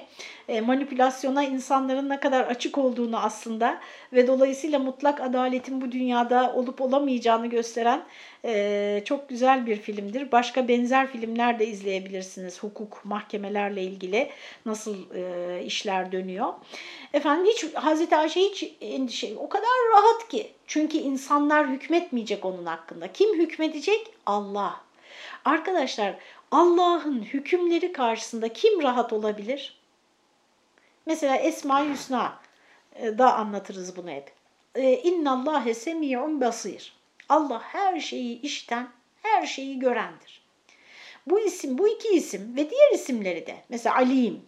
e, manipülasyona insanların ne kadar açık olduğunu aslında ve dolayısıyla mutlak adaletin bu dünyada olup olamayacağını gösteren e, çok güzel bir filmdir. Başka benzer filmler de izleyebilirsiniz. Hukuk, mahkemelerle ilgili nasıl e, işler dönüyor. Efendim hiç Hazreti Ayşe hiç endişe o kadar rahat ki. Çünkü insanlar hükmetmeyecek onun hakkında. Kim hükmedecek? Allah. Arkadaşlar Allah'ın hükümleri karşısında kim rahat olabilir? Mesela Esma-i Hüsna e, da anlatırız bunu hep. E, İnna Allahe semi'un basir. Allah her şeyi işten, her şeyi görendir. Bu isim, bu iki isim ve diğer isimleri de mesela Alim,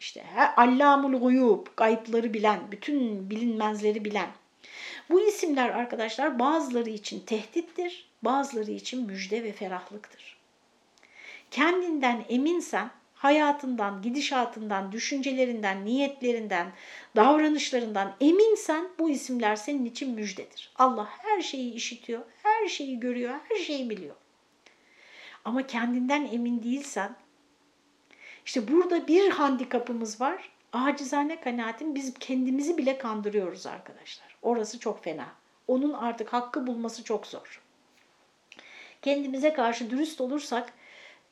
işte Allamul Guyub, gayıpları bilen, bütün bilinmezleri bilen. Bu isimler arkadaşlar bazıları için tehdittir, bazıları için müjde ve ferahlıktır. Kendinden eminsen hayatından, gidişatından, düşüncelerinden, niyetlerinden, davranışlarından eminsen bu isimler senin için müjdedir. Allah her şeyi işitiyor, her şeyi görüyor, her şeyi biliyor. Ama kendinden emin değilsen, işte burada bir handikapımız var. Acizane kanaatim biz kendimizi bile kandırıyoruz arkadaşlar. Orası çok fena. Onun artık hakkı bulması çok zor. Kendimize karşı dürüst olursak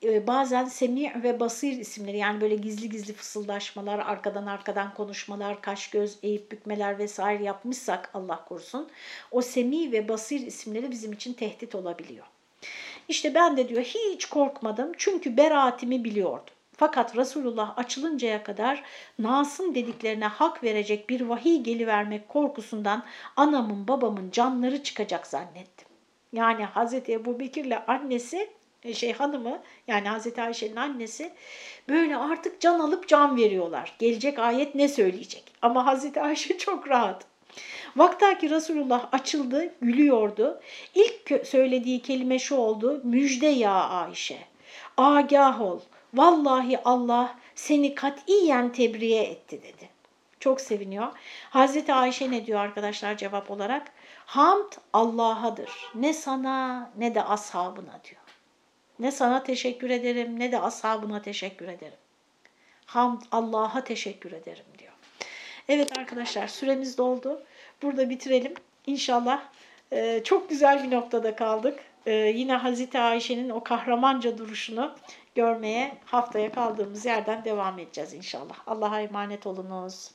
bazen Semi ve Basir isimleri yani böyle gizli gizli fısıldaşmalar, arkadan arkadan konuşmalar, kaş göz eğip bükmeler vesaire yapmışsak Allah korusun o Semi ve Basir isimleri bizim için tehdit olabiliyor. İşte ben de diyor hiç korkmadım çünkü beraatimi biliyordum. Fakat Resulullah açılıncaya kadar Nas'ın dediklerine hak verecek bir vahiy gelivermek korkusundan anamın babamın canları çıkacak zannettim. Yani Hazreti Ebu Bekir'le annesi e, şey hanımı yani Hazreti Ayşe'nin annesi böyle artık can alıp can veriyorlar. Gelecek ayet ne söyleyecek? Ama Hazreti Ayşe [laughs] çok rahat. Vaktaki Resulullah açıldı, gülüyordu. İlk söylediği kelime şu oldu. Müjde ya Ayşe. Agah ol. Vallahi Allah seni katiyen tebriye etti dedi. Çok seviniyor. Hazreti Ayşe ne diyor arkadaşlar cevap olarak? Hamd Allah'adır. Ne sana ne de ashabına diyor. Ne sana teşekkür ederim ne de ashabına teşekkür ederim. Hamd Allah'a teşekkür ederim diyor. Evet arkadaşlar süremiz doldu. Burada bitirelim. İnşallah e, çok güzel bir noktada kaldık. E, yine Hazreti Ayşe'nin o kahramanca duruşunu görmeye haftaya kaldığımız yerden devam edeceğiz inşallah. Allah'a emanet olunuz.